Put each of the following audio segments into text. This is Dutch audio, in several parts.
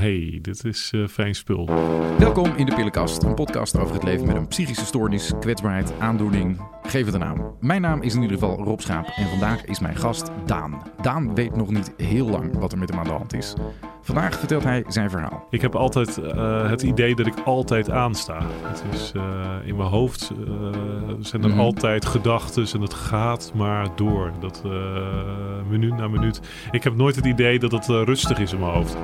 Hey, dit is uh, fijn spul. Welkom in de Pillenkast, een podcast over het leven met een psychische stoornis, kwetsbaarheid, aandoening. Geef het een naam. Mijn naam is in ieder geval Rob Schaap en vandaag is mijn gast Daan. Daan weet nog niet heel lang wat er met hem aan de hand is. Vandaag vertelt hij zijn verhaal. Ik heb altijd uh, het idee dat ik altijd aansta. Het is uh, in mijn hoofd uh, zijn er mm. altijd gedachten en het gaat maar door. Dat minuut na minuut. Ik heb nooit het idee dat het rustig is in mijn hoofd.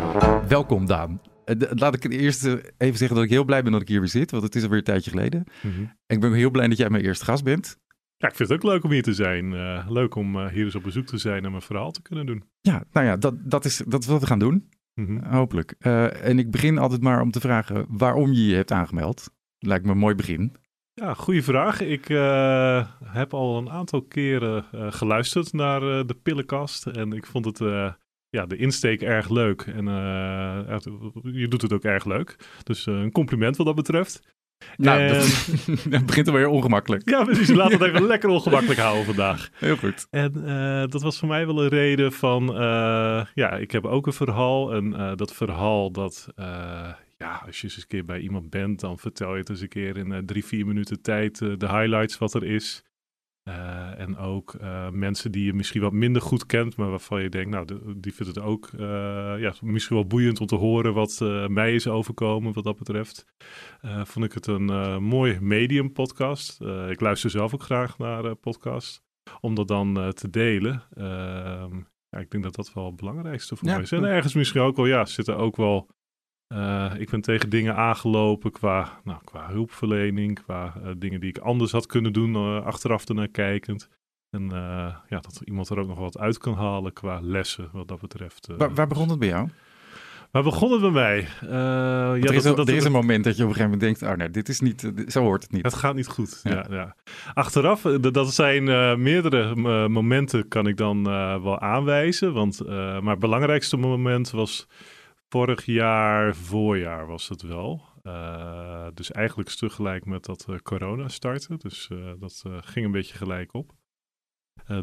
Welkom Daan. Laat ik eerst even zeggen dat ik heel blij ben dat ik hier weer zit, want het is alweer een tijdje geleden. Mm -hmm. En ik ben heel blij dat jij mijn eerste gast bent. Ja, ik vind het ook leuk om hier te zijn. leuk om hier eens op bezoek te zijn en mijn verhaal te kunnen doen. Ja, nou ja, dat, dat, is, dat is wat we gaan doen. Mm Hopelijk. Uh, en ik begin altijd maar om te vragen waarom je je hebt aangemeld. Lijkt me een mooi begin. Ja, goede vraag. Ik uh, heb al een aantal keren uh, geluisterd naar de pillenkast. En ik vond het, ja, de insteek erg leuk. En je doet het ook erg leuk. Dus een compliment wat dat betreft. Nou, en... dat, begint er weer ongemakkelijk. Ja, precies. Laten we het even lekker ongemakkelijk houden vandaag. Heel goed. En uh, dat was voor mij wel een reden van, uh, ja, ik heb ook een verhaal. En uh, dat verhaal dat, ja, als je eens een keer bij iemand bent, dan vertel je het eens een keer in drie, vier minuten tijd de highlights wat er is. Uh, en ook uh, mensen die je misschien wat minder goed kent, maar waarvan je denkt, nou, de, die vindt het ook uh, ja, misschien wel boeiend om te horen wat mij is overkomen wat dat betreft. vond ik het een mooi medium podcast. ik luister zelf ook graag naar podcasts, om dat dan te delen. Ehm, ja, ik denk dat dat wel het belangrijkste voor ja, mij is. En ergens misschien ook wel, ja, zitten ook wel uh, ik ben tegen dingen aangelopen qua, nou, qua hulpverlening, qua uh, dingen die ik anders had kunnen doen, uh, achteraf ernaar kijkend. En ja, dat iemand er ook nog wat uit kan halen qua lessen, wat dat betreft. Waar, waar, begon het bij jou? Waar begon het bij mij? ja, er is, dat, dat, er is een moment dat je op een gegeven moment denkt, oh nee, dit is niet, zo hoort het niet. Het gaat niet goed, ja. ja, Achteraf, dat zijn meerdere momenten kan ik dan wel aanwijzen. Want, maar het belangrijkste moment was vorig jaar, voorjaar was het wel. Uh, dus eigenlijk tegelijk met dat uh, corona startte. Dus uh, dat ging een beetje gelijk op.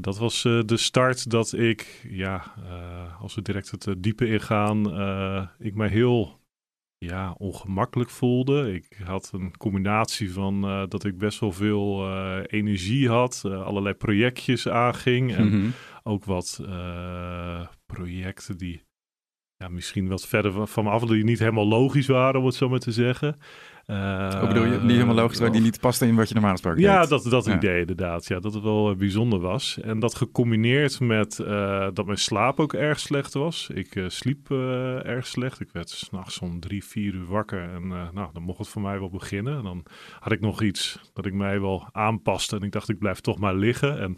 dat was de start dat ik, ja, als we direct het diepe ingaan, ik mij heel ja, ongemakkelijk voelde. Ik had een combinatie van dat ik best wel veel energie had, allerlei projectjes aanging en mm -hmm. ook wat projecten die ja, misschien wat verder van me af, die niet helemaal logisch waren, om het zo maar te zeggen. Uh, bedoel je, niet helemaal logisch, maar die niet pasten in wat je normaal gesproken Ja, dat, dat idee inderdaad. Ja, dat het wel bijzonder was. En dat gecombineerd met uh, dat mijn slaap ook erg slecht was. Ik sliep erg slecht. Ik werd s'nachts om drie, vier uur wakker. En nou, dan mocht het voor mij wel beginnen. En dan had ik nog iets dat ik mij wel aanpaste. En ik dacht, ik blijf toch maar liggen. En,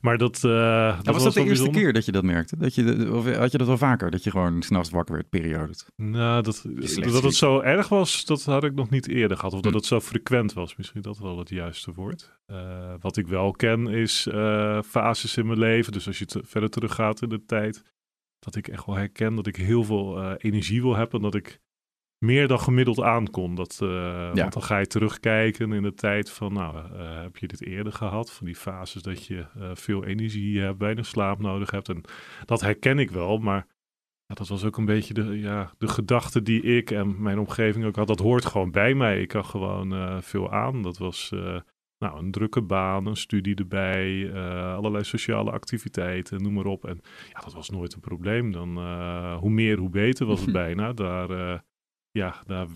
maar dat, dat ja, was, was dat de eerste keer dat je dat merkte? Dat je, of had je dat wel vaker? Dat je gewoon s'nachts wakker werd, periodes? Nou, dat, dat het zo erg was, dat had ik nog niet eerder gehad. Of dat hm. het zo frequent was. Misschien dat wel het juiste woord. Uh, wat ik wel ken is uh, fases in mijn leven. Dus als je verder terug gaat in de tijd. Dat ik echt wel herken dat ik heel veel uh, energie wil hebben. En dat ik meer dan gemiddeld aankon. Dat, ja. Want dan ga je terugkijken in de tijd van, nou, heb je dit eerder gehad? Van die fases dat je veel energie hebt, weinig slaap nodig hebt. En dat herken ik wel, maar dat was ook een beetje de, ja, de gedachte die ik en mijn omgeving ook had. Dat hoort gewoon bij mij. Ik had gewoon uh, veel aan. Dat was uh, nou, een drukke baan, een studie erbij, uh, allerlei sociale activiteiten, noem maar op. En ja, dat was nooit een probleem. Dan, hoe meer, hoe beter was het bijna. Daar, ja, daar,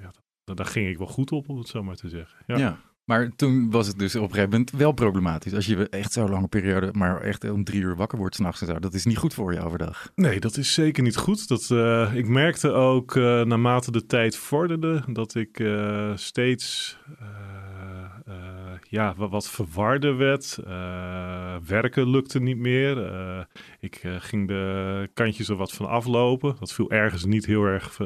ja, daar, daar, ging ik wel goed op, om het zo maar te zeggen. ja. ja. Maar toen was het dus op een gegeven moment wel problematisch. Als je echt zo'n lange periode, maar echt om drie uur wakker wordt s'nachts en zo. Dat is niet goed voor je overdag. Nee, dat is zeker niet goed. Dat, uh, ik merkte ook uh, naarmate de tijd vorderde dat ik uh, steeds ja, wat verwarder werd. werken lukte niet meer. ik ging de kantjes er wat van aflopen. Dat viel ergens niet heel erg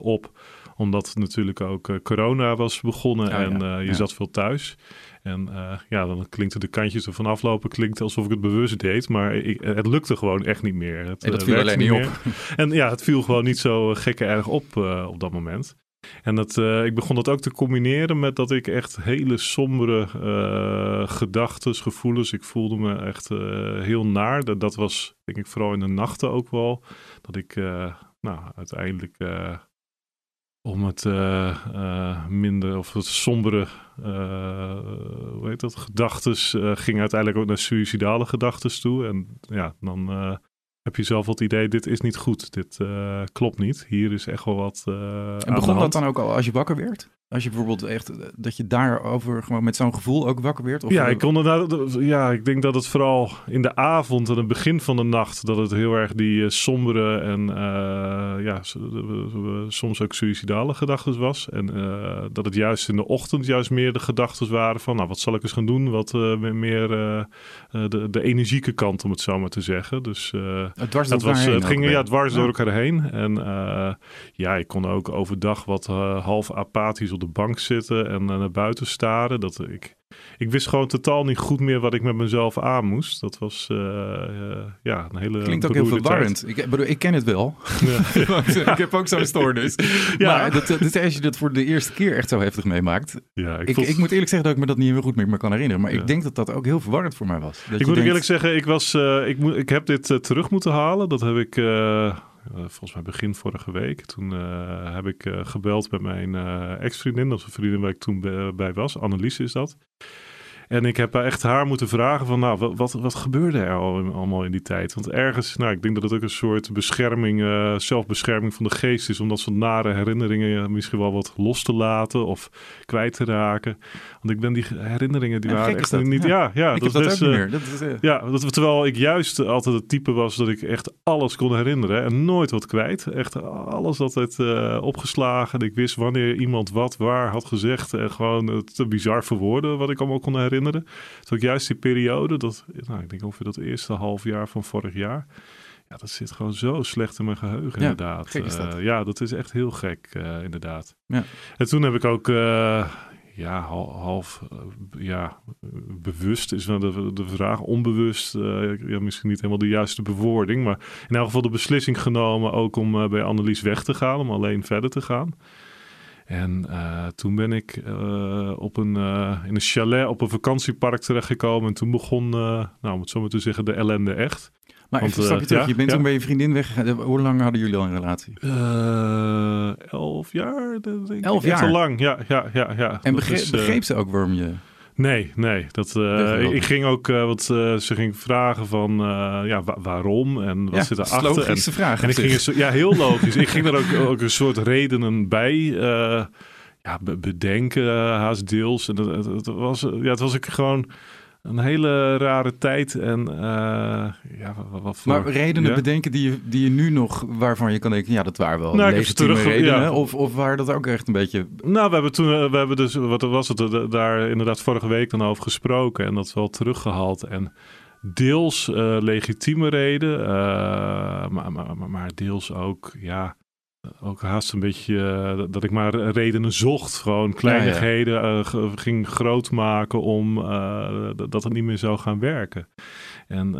op omdat natuurlijk ook uh, corona was begonnen oh en uh, je zat veel thuis. En uh, ja, dan klinkt de kantjes ervan aflopen, klinkt alsof ik het bewust deed, maar ik, het lukte gewoon echt niet meer. Het, en dat viel alleen niet op. En ja, het viel gewoon niet zo gekke erg op op dat moment. En dat, uh, ik begon dat ook te combineren met dat ik echt hele sombere uh, gedachten, gevoelens. Ik voelde me echt uh, heel naar. Dat, dat was denk ik vooral in de nachten ook wel. Dat ik nou, uiteindelijk om het minder of het sombere, hoe heet dat, gedachtes, ging uiteindelijk ook naar suïcidale gedachtes toe. En ja, dan heb je zelf het idee, dit is niet goed, dit klopt niet. Hier is echt wel wat En begon dat dan ook al als je wakker werd? Als je bijvoorbeeld echt, eh, dat je daarover gewoon met zo'n gevoel ook wakker werd? Of ja, ik kon er, ja, ik denk dat het vooral in de avond en het begin van de nacht, dat het heel erg die uh, sombere en uh, ja, soms ook suïcidale gedachten was. En dat het juist in de ochtend juist meer de gedachten waren van, nou, wat zal ik eens gaan doen? Wat meer de, de energieke kant, om het zo maar te zeggen. Dus het, dwars het, was, het ging ja, dwars door elkaar heen. En ja, ik kon ook overdag wat half apathisch op de bank zitten en naar buiten staren. Dat ik, ik wist gewoon totaal niet goed meer wat ik met mezelf aan moest. Dat was uh, uh, ja, een hele. Klinkt ook heel verwarrend. Ik, bedoel, ik ken het wel. Ja. ik heb ook zo'n stoornis. ja. Maar dat, dat, als je dat voor de eerste keer echt zo heftig meemaakt. Ja, ik, ik, ik moet eerlijk zeggen dat ik me dat niet meer goed meer kan herinneren. Maar ik denk dat dat ook heel verwarrend voor mij was. Dat ik moet eerlijk zeggen, ik, was, uh, ik, moet, ik heb dit terug moeten halen. Dat heb ik eh, volgens mij begin vorige week. Toen eh, heb ik eh, gebeld met mijn ex-vriendin, dat is een vriendin waar ik toen bij was. Annelies is dat. En ik heb echt haar moeten vragen van, nou, wat, wat, gebeurde er allemaal in die tijd? Want ergens, nou, ik denk dat het ook een soort bescherming, zelfbescherming van de geest is, om dat soort nare herinneringen misschien wel wat los te laten of kwijt te raken. Want ik ben die herinneringen, die waren echt niet, ja, ja, ik dat, dat is, ook niet meer. Dat is, uh... Ja, dat, terwijl ik juist altijd het type was dat ik echt alles kon herinneren en nooit wat kwijt. Echt alles altijd uh, opgeslagen. Ik wist wanneer iemand wat waar had gezegd en gewoon het bizar verwoorden wat ik allemaal kon herinneren. Dat ook juist die periode, dat, nou, ik denk ongeveer dat eerste half jaar van vorig jaar. Ja, dat zit gewoon zo slecht in mijn geheugen, ja, inderdaad. dat. Uh, ja, dat is echt heel gek, uh, inderdaad. Ja. En toen heb ik ook, uh, ja, half, ja, bewust is de, de vraag, onbewust, ja, misschien niet helemaal de juiste bewoording, maar in elk geval de beslissing genomen ook om bij Annelies weg te gaan, om alleen verder te gaan. En toen ben ik op een, in een chalet op een vakantiepark terechtgekomen. En toen begon, nou, om het zo maar te zeggen, de ellende echt. Maar Want, even een stapje terug. Ja, je bent ja. toen bij je vriendin weggegaan. Hoe lang hadden jullie al een relatie? elf jaar, denk ik. Elf jaar? Te lang, ja. ja, ja, ja. En begreep, is, begreep ze ook waarom je... Nee, nee. Dat, uh, ik ging ook, uh, want uh, ze ging vragen van ja, wa waarom en wat ja, zit erachter. logische en, vraag. En ik ging, ja, heel logisch. ik ging er ook, ook een soort redenen bij ja, bedenken, haast deels. En dat, het, was, ja, het was ik gewoon een hele rare tijd. En uh, ja, wat voor, Maar redenen bedenken die je, die je nu nog, waarvan je kan denken, ja, dat waren wel nou, legitieme terug, redenen. Ja. Of, of waren dat ook echt een beetje... Nou, we hebben toen, eh, we hebben dus, wat was het, daar inderdaad vorige week dan over gesproken. En dat is wel teruggehaald. En deels uh, legitieme reden, uh, maar, maar, maar, deels ook, ja ook haast een beetje uh, dat ik maar redenen zocht. Gewoon kleinigheden. Uh, ging groot maken om uh, dat het niet meer zou gaan werken. En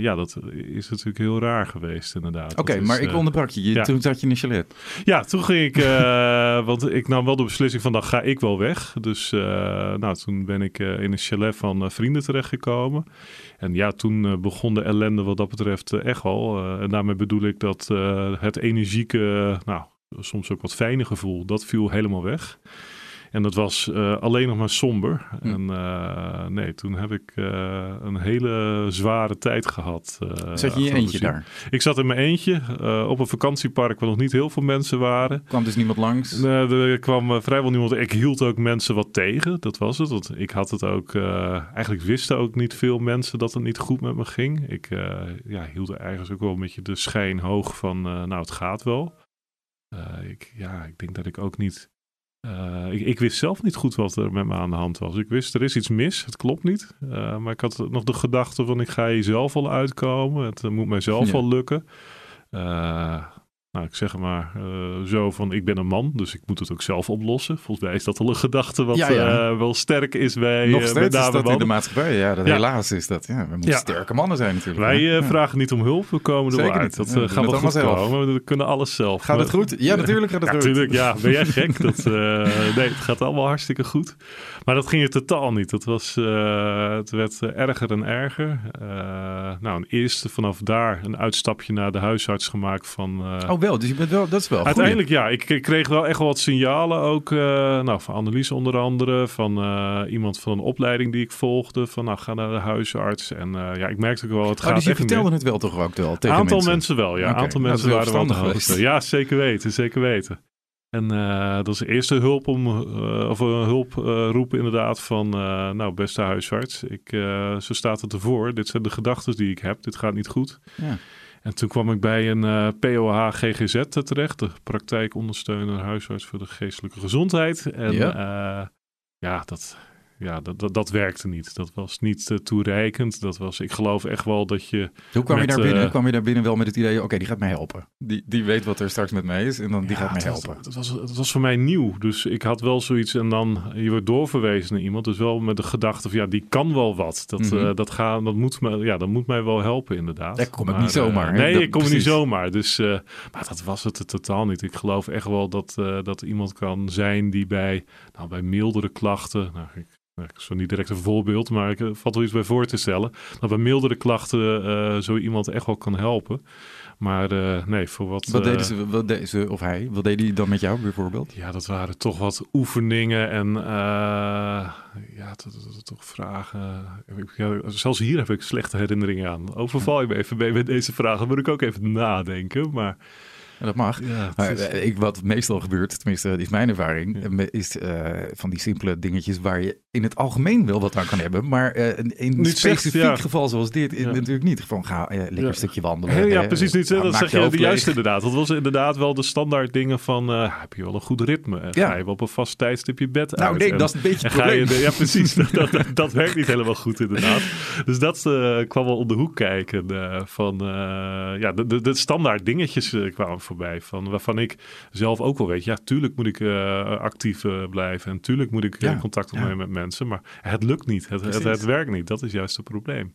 ja, dat is natuurlijk heel raar geweest inderdaad. Oké, okay, maar ik onderbrak je. je ja. Toen zat je in een chalet. Ja, toen ging ik, want ik nam wel de beslissing van dan ga ik wel weg. Dus nou, toen ben ik in een chalet van vrienden terechtgekomen. En ja, toen begon de ellende wat dat betreft echt wel. en daarmee bedoel ik dat het energieke nou, soms ook wat fijne gevoel, dat viel helemaal weg. En dat was uh, alleen nog maar somber. Hm. En uh, nee, toen heb ik uh, een hele zware tijd gehad. zat je in je eentje daar? Ik zat in mijn eentje op een vakantiepark waar nog niet heel veel mensen waren. Kwam dus niemand langs? er kwam vrijwel niemand. Ik hield ook mensen wat tegen, dat was het. Want ik had het ook, eigenlijk wisten ook niet veel mensen dat het niet goed met me ging. Ik ja, hield er eigenlijk ook wel een beetje de schijn hoog van, nou het gaat wel. Ik, ja, ik denk dat ik ook niet. Uh, ik, ik, wist zelf niet goed wat er met me aan de hand was. Ik wist er is iets mis, het klopt niet. Uh, maar ik had nog de gedachte van ik ga hier zelf al uitkomen. Het moet mijzelf ja. wel lukken nou, ik zeg maar uh, zo van, ik ben een man, dus ik moet het ook zelf oplossen. Volgens mij is dat al een gedachte wat ja, ja. Uh, wel sterk is bij Nog uh, steeds is dat in de maatschappij. Ja, dat helaas is dat. Ja, we moeten sterke mannen zijn natuurlijk. Wij vragen niet om hulp, we komen er wel uit. Dat gaat wel goed zelf. komen, we kunnen alles zelf. Gaat het goed? Ja, natuurlijk gaat het goed. Natuurlijk, ja. Ben jij gek? dat, nee, het gaat allemaal hartstikke goed. Maar dat ging er totaal niet. Het, was, het werd erger en erger. nou, een eerste vanaf daar een uitstapje naar de huisarts gemaakt van... oh, wel. Dus je bent wel, dat is wel Uiteindelijk ja. Ik, ik, kreeg wel echt wel wat signalen ook. Uh, nou, van Annelies onder andere. Van uh, iemand van een opleiding die ik volgde. Van nou, ga naar de huisarts. En uh, ja, ik merkte ook wel, het oh, gaat dus je vertelde het wel toch ook wel tegen aantal mensen? wel, ja. Een aantal mensen waren wel geweest. Ja, zeker weten, zeker weten. En uh, dat is de eerste hulp om, uh, of een hulp uh, roepen inderdaad van, nou beste huisarts, ik, zo staat het ervoor. Dit zijn de gedachten die ik heb, dit gaat niet goed. Ja. En toen kwam ik bij een POH GGZ terecht, de praktijkondersteuner huisarts voor de geestelijke gezondheid. En ja, ja dat, ja, dat, dat, dat, werkte niet. Dat was niet uh, toereikend. Dat was, ik geloof echt wel dat je. Hoe kwam, je, daar binnen? Uh, kwam je daar binnen wel met het idee: oké, die gaat mij helpen. Die, die weet wat er straks met mij is en dan die gaat mij helpen. Dat, was, dat was voor mij nieuw. Dus ik had wel zoiets en dan je wordt doorverwezen naar iemand. Dus wel met de gedachte van ja, die kan wel wat. Dat, mm -hmm. uh, dat, gaat, dat, moet, me, ja, dat moet mij wel helpen, inderdaad. Dat kom ik niet zomaar. nee, dat, ik kom precies. niet zomaar. Dus, maar dat was het totaal niet. Ik geloof echt wel dat, dat iemand kan zijn die bij, nou, bij mildere klachten. Nou, ik zo niet direct een voorbeeld, maar ik valt wel iets bij voor te stellen. Dat bij mildere klachten uh, zo iemand echt wel kan helpen. Maar uh, nee, voor wat... Wat deden ze, wat deden ze, of hij, wat deed hij dan met jou bijvoorbeeld? Ja, dat waren toch wat oefeningen en uh, ja, toch vragen. Ja, zelfs hier heb ik slechte herinneringen aan. Overval je me even bij met deze vragen, moet ik ook even nadenken, maar dat mag. Ja, maar, eh, ik, wat meestal gebeurt, tenminste, is mijn ervaring, ja. is uh, van die simpele dingetjes waar je in het algemeen wel wat aan kan hebben. Maar uh, in een specifiek ja. geval zoals dit, in, natuurlijk niet. Gewoon ga uh, lekker een stukje wandelen. Ja, precies niet. Nou, dat zeg je, de juiste inderdaad. Dat was inderdaad wel de standaard dingen van, heb je wel een goed ritme? Ga je wel op een vast tijdstip bed nou, uit? Nou nee, dat is een beetje het probleem. Je, ja, precies. dat, dat, dat, werkt niet helemaal goed inderdaad. Dus dat kwam wel om de hoek kijken. van, ja, de, de, de standaard dingetjes kwamen voorbij. Van, waarvan ik zelf ook wel weet, ja, tuurlijk moet ik actief blijven. En tuurlijk moet ik contact opnemen met mensen. Maar het lukt niet. Het, het, het, werkt niet. Dat is juist het probleem.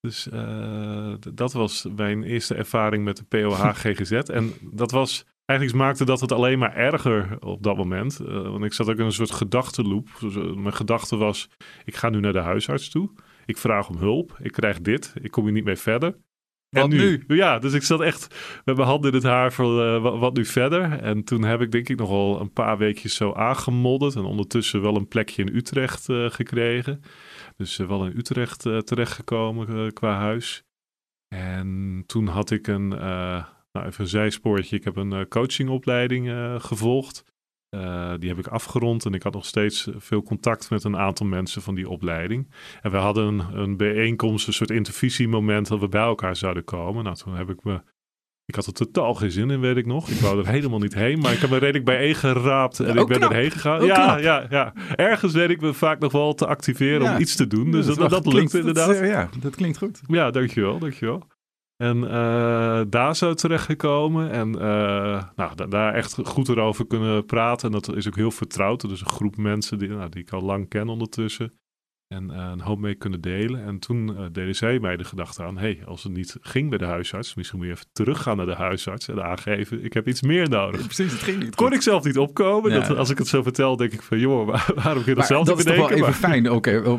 Dus uh, dat was mijn eerste ervaring met de POH GGZ. en dat was Eigenlijk maakte dat het alleen maar erger op dat moment. Uh, want ik zat ook in een soort gedachtenloop. Mijn gedachte was, ik ga nu naar de huisarts toe. Ik vraag om hulp. Ik krijg dit. Ik kom hier niet mee verder. Wat nu? nu? Ja, dus ik zat echt met mijn handen in het haar voor uh, wat, wat, nu verder. En toen heb ik denk ik nog wel een paar weekjes zo aangemodderd. En ondertussen wel een plekje in Utrecht uh, gekregen. Dus uh, wel in Utrecht terechtgekomen qua huis. En toen had ik een, nou even een zijspoortje. Ik heb een coachingopleiding gevolgd. Uh, die heb ik afgerond en ik had nog steeds veel contact met een aantal mensen van die opleiding. En we hadden een, een bijeenkomst, een soort intervisiemoment dat we bij elkaar zouden komen. Nou, toen heb ik me ik had er totaal geen zin in, weet ik nog. Ik wou er helemaal niet heen, maar ik heb me redelijk bijeen geraapt en ja, ik ben knap. erheen gegaan. ja, ja, ja. Ergens weet ik me vaak nog wel te activeren ja. om iets te doen. Dus dat, dat, dat lukt inderdaad. Dat, ja, dat klinkt goed. Ja, dankjewel, dankjewel. En uh, daar zo terechtgekomen. En uh, nou, daar echt goed erover kunnen praten. En dat is ook heel vertrouwd. Dus een groep mensen die, nou, die ik al lang ken ondertussen. En uh, een hoop mee kunnen delen. En toen uh, deden zij mij de gedachte aan: hey, als het niet ging bij de huisarts, misschien moet je even teruggaan naar de huisarts en aangeven: ik heb iets meer nodig. Precies, het ging niet. Kon ik zelf niet opkomen. Ja. Dat, als ik het zo vertel, denk ik van: joh, waarom kun je dat zelf niet bedenken? Dat is toch wel even fijn. Oké,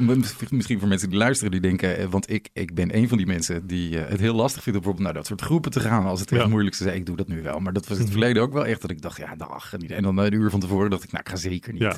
misschien voor mensen die luisteren, die denken: eh, want ik, ik ben een van die mensen die uh, het heel lastig vinden om bijvoorbeeld naar dat soort groepen te gaan. Als het echt ja. moeilijk is, ik doe dat nu wel. Maar dat was in het verleden ook wel echt dat ik dacht: ja, dag. En dan een uur van tevoren dacht ik: nou, ik ga zeker niet.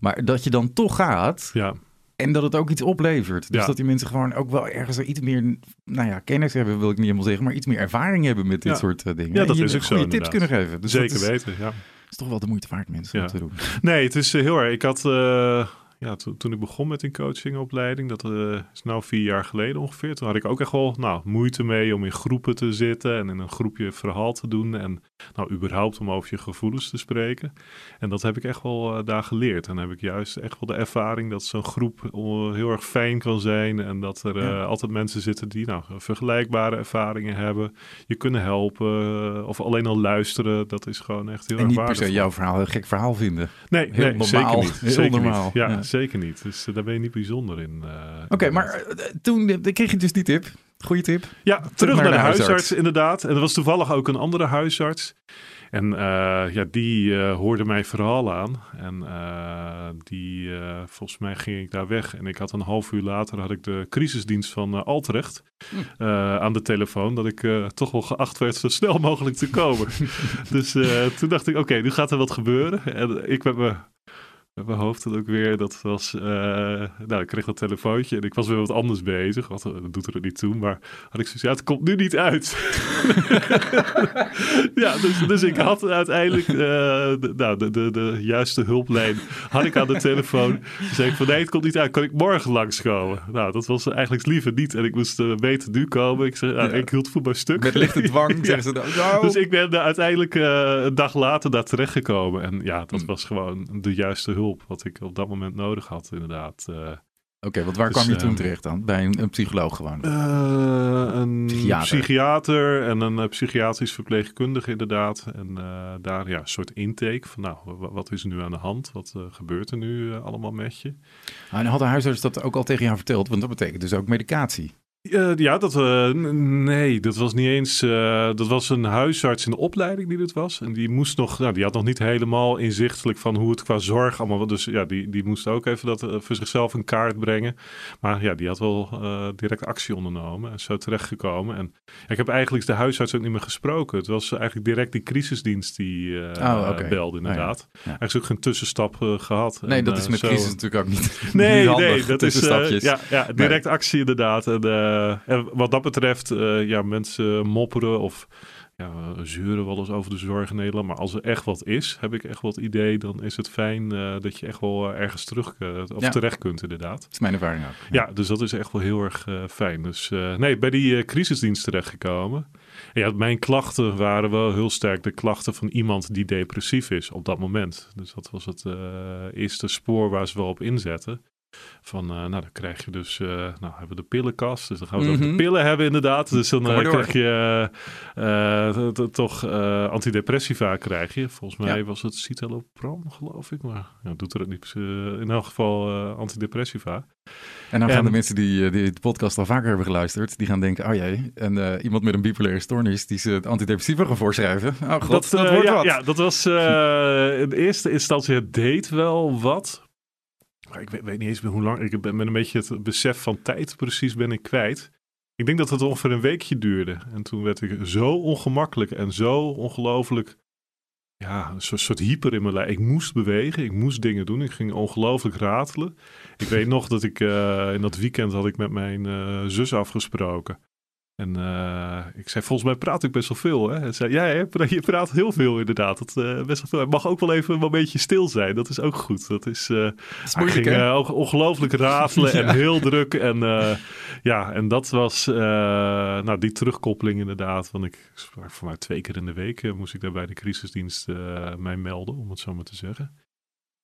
Maar dat je dan toch gaat. Ja. En dat het ook iets oplevert. Dus ja. dat die mensen gewoon ook wel ergens iets meer, nou ja, kennis hebben, wil ik niet helemaal zeggen, maar iets meer ervaring hebben met dit ja. soort uh, dingen. Ja, dat en is ook zo. tips kunnen geven. Dus Zeker is, weten, ja. is toch wel de moeite waard, mensen, om te doen. Nee, het is uh, heel erg. Ik had. Uh ja, to, toen ik begon met die coachingopleiding, dat uh, is nou vier jaar geleden ongeveer, toen had ik ook echt wel nou, moeite mee om in groepen te zitten en in een groepje verhaal te doen en nou, überhaupt om over je gevoelens te spreken. En dat heb ik echt wel uh, daar geleerd. En dan heb ik juist echt wel de ervaring dat zo'n groep uh, heel erg fijn kan zijn en dat er ja. altijd mensen zitten die nou, vergelijkbare ervaringen hebben, je kunnen helpen of alleen al luisteren. Dat is gewoon echt heel en erg niet per se jouw verhaal een gek verhaal vinden. Nee, heel nee normaal. zeker niet. Heel zeker normaal. Niet. Ja, ja, zeker niet. Dus uh, daar ben je niet bijzonder in. Uh, Oké, okay, maar uh, toen kreeg je dus die tip. Goeie tip. Ja, terug, terug naar, naar, de, huisarts. huisarts. inderdaad. En er was toevallig ook een andere huisarts. En ja, die hoorde mijn verhaal aan. En die, volgens mij ging ik daar weg. En ik had een half uur later had ik de crisisdienst van Altrecht hm. aan de telefoon. Dat ik toch wel geacht werd zo snel mogelijk te komen. dus toen dacht ik, oké, nu gaat er wat gebeuren. En ik met me mijn hoofd dat ook weer. Dat was, uh, nou, ik kreeg dat telefoontje en ik was weer wat anders bezig. Wat, dat doet er niet toe, maar had ik zoiets, ja, het komt nu niet uit. ja, dus, dus ik had uiteindelijk uh, de, nou, de, de, de juiste hulplijn had ik aan de telefoon. Toen zei ik van, nee, het komt niet uit. Kan ik morgen langskomen? Nou, dat was eigenlijk liever niet. En ik moest uh, beter nu komen. Ik, zei, nou, ik hield voetbal stuk. Met lichte dwang, zeggen ze dan. Nou. Dus ik ben uiteindelijk een dag later daar terechtgekomen. En ja, dat hm. was gewoon de juiste hulp wat ik op dat moment nodig had, inderdaad. Uh, Oké, want waar dus, kwam je toen ehm, terecht dan? Bij een, een psycholoog gewoon? Uh, een psychiater. en een uh, psychiatrisch verpleegkundige inderdaad. En daar ja, een soort intake van nou, wat is er nu aan de hand? Wat gebeurt er nu allemaal met je? Ah, en had de huisarts dat ook al tegen jou verteld? Want dat betekent dus ook medicatie. Uh, ja, dat, uh, nee, dat was niet eens. Uh, dat was een huisarts in de opleiding die dit was. En die moest nog, nou, die had nog niet helemaal inzichtelijk van hoe het qua zorg allemaal. Dus ja, die, die moest ook even dat voor zichzelf een kaart brengen. Maar ja, die had wel direct actie ondernomen en zo terechtgekomen. En ik heb eigenlijk de huisarts ook niet meer gesproken. Het was eigenlijk direct die crisisdienst die oh, okay. belde, inderdaad. Oh, ja. Eigenlijk ook geen tussenstap gehad. Nee, dat is met crisis natuurlijk ook niet. Nee, nee, dat is. ja, ja, direct actie inderdaad. En, eh, en wat dat betreft, eh, ja, mensen mopperen of ja, zeuren wel eens over de zorg in Nederland. Maar als er echt wat is, heb ik echt wat idee, dan is het fijn uh, dat je echt wel ergens terug of terecht kunt, inderdaad. Dat is mijn ervaring ook. Ja, dus dat is echt wel heel erg uh, fijn. Dus nee, bij die crisisdienst terechtgekomen. Ja, mijn klachten waren wel heel sterk de klachten van iemand die depressief is op dat moment. Dus dat was het eerste spoor waar ze wel op inzetten. Van, uh, nou, dan krijg je dus, uh, nou, hebben we de pillenkast. Dus dan gaan we mm -hmm. de mhm. pillen hebben inderdaad. Dus dan uh, krijg je toch antidepressiva krijg je. Volgens mij ja. was het citalopram, geloof ik. Maar ja, doet er niet. in elk geval antidepressiva. En dan gaan de mensen die, die de podcast al vaker hebben geluisterd, die gaan denken, oh jee, en iemand met een bipolaire stoornis die ze antidepressiva gaan voorschrijven. Oh god, dat, dat wordt ja, wat. Ja, dat was in eerste instantie, het deed wel wat. Maar ik weet, niet eens hoe lang. Ik ben, ben een beetje het besef van tijd precies ben ik kwijt. Ik denk dat het ongeveer een weekje duurde. En toen werd ik zo ongemakkelijk en zo ongelooflijk. Ja, een soort, hyper in mijn lijf. Ik moest bewegen, ik moest dingen doen. Ik ging ongelooflijk ratelen. Ik weet nog dat ik uh, in dat weekend had ik met mijn uh, zus afgesproken. En uh, ik zei, volgens mij praat ik best wel veel. Hè? En zei, ja, je praat heel veel inderdaad. Dat, uh, best wel veel. Het mag ook wel even een beetje stil zijn. Dat is ook goed. Dat is, uh, dat is moeilijk, ging ongelooflijk rafelen en heel druk. En ja, en dat was nou, die terugkoppeling inderdaad. Want ik, voor mij twee keer in de week moest ik daar bij de crisisdienst mij melden, om het zo maar te zeggen.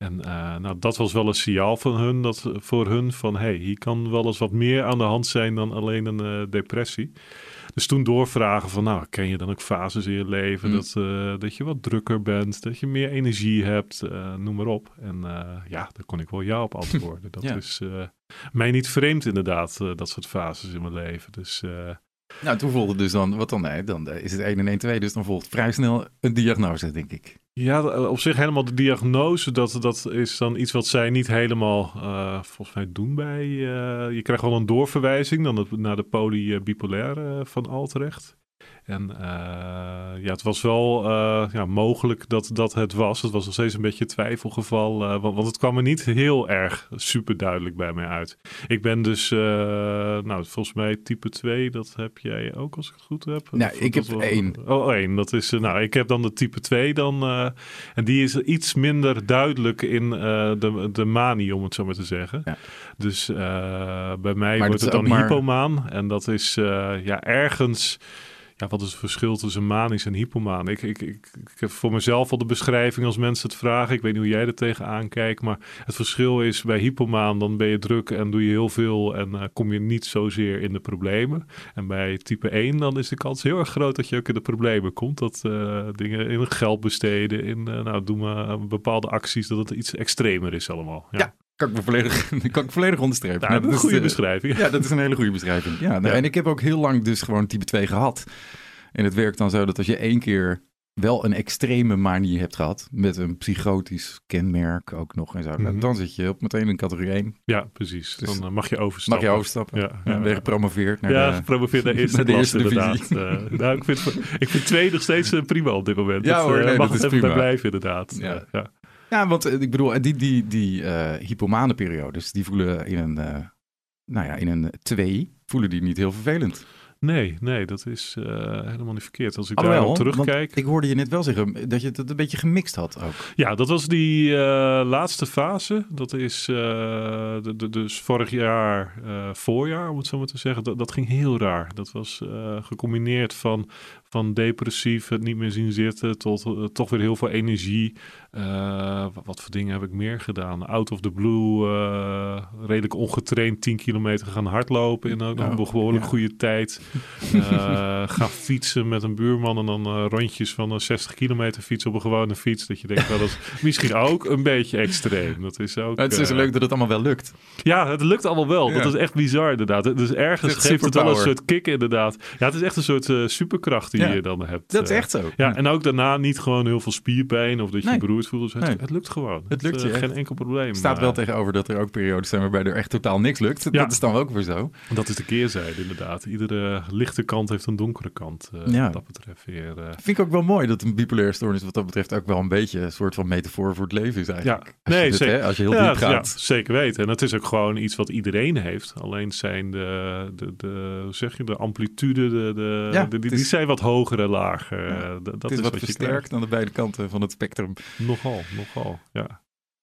En uh, nou, dat was wel een signaal van hun, dat, voor hun van hey, hier kan wel eens wat meer aan de hand zijn dan alleen een uh, depressie. Dus toen doorvragen van nou, ken je dan ook fases in je leven mm. dat, uh, dat je wat drukker bent, dat je meer energie hebt, noem maar op. En ja, daar kon ik wel ja op antwoorden. Dat ja. is mij niet vreemd inderdaad, dat soort fases in mijn leven. Dus nou, toen volgde dus dan, wat dan? Nee, dan is het 1 en 1, 2, dus dan volgt vrij snel een diagnose, denk ik. Ja, op zich helemaal de diagnose, dat, dat is dan iets wat zij niet helemaal uh, volgens mij doen bij... Je krijgt wel een doorverwijzing dan naar de polybipolaire van Altrecht. En uh, ja, het was wel uh, ja, mogelijk dat dat het was. Het was nog steeds een beetje twijfelgeval, uh, want, want, het kwam er niet heel erg super duidelijk bij mij uit. Ik ben dus, nou, volgens mij type 2, dat heb jij ook als ik het goed heb. Nou, ik heb één. Oh, één. Dat is, nou, ik heb dan de type 2 dan, en die is iets minder duidelijk in de, de manie, om het zo maar te zeggen. Ja. Dus bij mij wordt het dan maar... hypomaan en dat is ja, ergens ja, wat is het verschil tussen manisch en hypomaan? Ik, ik, ik, ik, heb voor mezelf al de beschrijving als mensen het vragen. Ik weet niet hoe jij er tegenaan kijkt. Maar het verschil is bij hypomaan dan ben je druk en doe je heel veel. En uh, kom je niet zozeer in de problemen. En bij type 1 dan is de kans heel erg groot dat je ook in de problemen komt. Dat uh, dingen in geld besteden. In uh, nou, doe maar bepaalde acties. Dat het iets extremer is allemaal. ja. Kan ik me volledig, kan ik volledig onderstrepen. Nou, dat is een goede beschrijving. Ja, dat is een hele goede beschrijving. Ja, nou, En ik heb ook heel lang dus gewoon type 2 gehad. En het werkt dan zo dat als je één keer wel een extreme manie hebt gehad, met een psychotisch kenmerk ook nog en zo, Mhm. dan zit je op meteen in categorie 1. Ja, precies. Dus dan eh, mag je Mag overstappen. je overstappen. Ja, Ja, ja, gepromoveerd naar ja, de... gepromoveerd naar eerste naar de eerste inderdaad. Eh, nou, ik, vind, ik vind twee nog steeds eh, prima op dit moment. Ja Dat, hoor, eh, nee, mag dat het is prima. blijven inderdaad. Ja. Eh, ja. Want eh, ik bedoel, die, die, die eh hypomane periodes, die voelen in een, eh, nou ja, in een 2, voelen die niet heel vervelend. Nee, nee, dat is eh, helemaal niet verkeerd. Als ik Alhoewel, daarop terugkijk. ik hoorde je net wel zeggen dat je het een beetje gemixt had ook. Ja, dat was die eh, laatste fase. Dat is eh, de, de- dus vorig jaar eh, voorjaar, om het zo maar te zeggen. Dat, dat ging heel raar. Dat was eh, gecombineerd van, van depressief, het niet meer zien zitten, tot eh, toch weer heel veel energie. Eh, wat, voor dingen heb ik meer gedaan? Out of the blue, eh, redelijk ongetraind 10 kilometer gaan hardlopen in ook nog Oh, een behoorlijk ja. goede tijd. Eh, gaan fietsen met een buurman en dan eh, rondjes van een 60 kilometer fietsen op een gewone fiets. Dat je denkt, wel dat is misschien ook een beetje extreem. Dat is ook... het is leuk dat het allemaal wel lukt. Ja, het lukt allemaal wel. Ja. Dat is echt bizar inderdaad. Dus ergens Het is geeft het wel een soort kick inderdaad. Ja, het is echt een soort eh, superkracht die Ja. je dan hebt. Dat is Eh, echt zo. Ja, en ook daarna niet gewoon heel veel spierpijn of dat je Nee. beroerd voelt. Het, Nee. het lukt gewoon. Het lukt eh, je echt. Geen enkel probleem. Staat Maar, wel tegenover dat er ook periodes zijn waarbij er echt totaal niks lukt. Ja. Dat is dan ook weer zo. Dat is de keerzijde inderdaad. Iedere lichte kant heeft een donkere kant. eh, Ja. Wat dat betreft weer. eh. Vind ik ook wel mooi dat een bipolaire stoornis wat dat betreft ook wel een beetje een soort van metafoor voor het leven is eigenlijk. Ja. Als Nee, dit, zeker. hè, als je heel ja, diep gaat. zeker weten. En het is ook gewoon iets wat iedereen heeft. Alleen zijn de, de, de zeg je, de amplitude, de, de, die, het die zijn wat hoger lager. Ja, Eh, dat het is, is wat je versterkt aan de beide kanten van het spectrum. Nogal, nogal. Ja.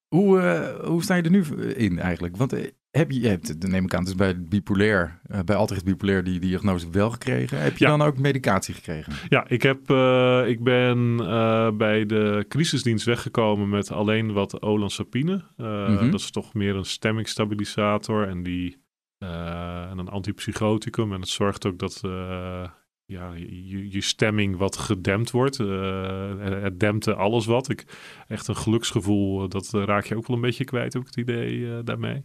Hoe, eh, hoe sta je er nu in eigenlijk? Want eh, heb je, je hebt, neem ik aan, dus bij bipolair, bij altijd bipolair die diagnose wel gekregen. Heb je Ja. dan ook medicatie gekregen? Ja, ik, heb, ik ben bij de crisisdienst weggekomen met alleen wat olanzapine. Mhm. Dat is toch meer een stemmingstabilisator en, die, en een antipsychoticum. En het zorgt ook dat ja, je, je stemming wat gedempt wordt. Eh, het dempte alles wat. Ik, echt een geluksgevoel, dat eh, raak je ook wel een beetje kwijt, ik het idee eh, daarmee.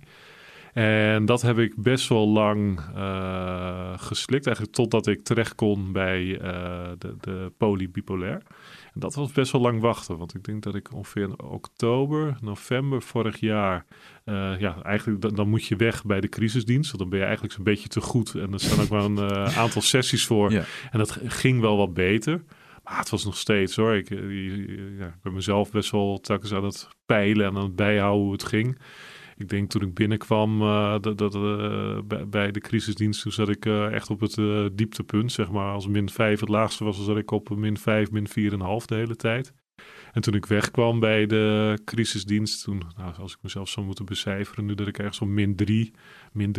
En dat heb ik best wel lang eh, geslikt. Eigenlijk totdat ik terecht kon bij eh, de, de polybipolair. En dat was best wel lang wachten. Want ik denk dat ik ongeveer in oktober, november vorig jaar... eh, ja, eigenlijk dan, dan moet je weg bij de crisisdienst. Want dan ben je eigenlijk zo'n beetje te goed. En er staan ook wel een eh, aantal sessies voor. Ja. En dat ging wel wat beter. Maar het was nog steeds hoor. Ik, eh, ja, ik ben mezelf best wel telkens aan het peilen en aan het bijhouden hoe het ging. Ik denk toen ik binnenkwam eh, dat, eh, bij, de crisisdienst, toen zat ik eh, echt op het dieptepunt, zeg maar. Als min 5 het laagste was, dan zat ik op min 5, min 4,5 de hele tijd. En toen ik wegkwam bij de crisisdienst, toen, nou, als ik mezelf zou moeten becijferen, nu dat ik ergens op min 3, min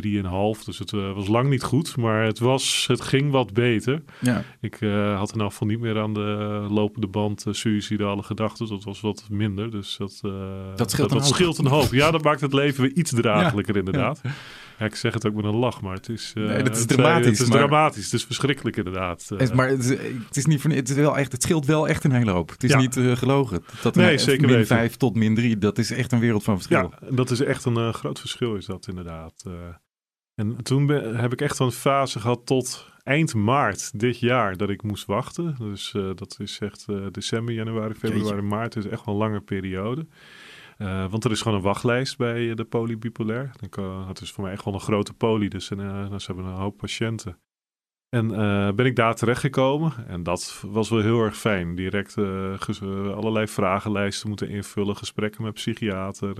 3,5. Dus het eh, was lang niet goed, maar het, was, het ging wat beter. Ja. Ik eh, had in geval niet meer aan de lopende band uh, suïcidale gedachten. Dat was wat minder. Dus dat, uh, dat scheelt, dat, scheelt een hoop. Ja, dat maakt het leven weer iets draaglijker ja. inderdaad. Ja. Ja. ik zeg het ook met een lach, maar het is, uh, nee, dat is het, dramatisch. Het is maar... dramatisch. Het is verschrikkelijk inderdaad. Het, maar het is, het is niet van, het is wel echt, het scheelt wel echt een hele hoop. Het is ja. niet uh, gelogen. Dat nee, een, zeker min 5 tot min 3, dat is echt een wereld van verschil. Ja, dat is echt een groot verschil is dat inderdaad. En toen ben, heb ik echt een fase gehad tot eind maart dit jaar dat ik moest wachten. Dus dat is echt december, januari, februari, Jeetje. maart. Het is echt wel een lange periode. Uh, want er is gewoon een wachtlijst bij de polybipolair. Het is voor mij echt wel een grote poli, dus en, ze hebben een hoop patiënten. En ben ik daar terechtgekomen en dat was wel heel erg fijn. Direct allerlei vragenlijsten moeten invullen, gesprekken met psychiater,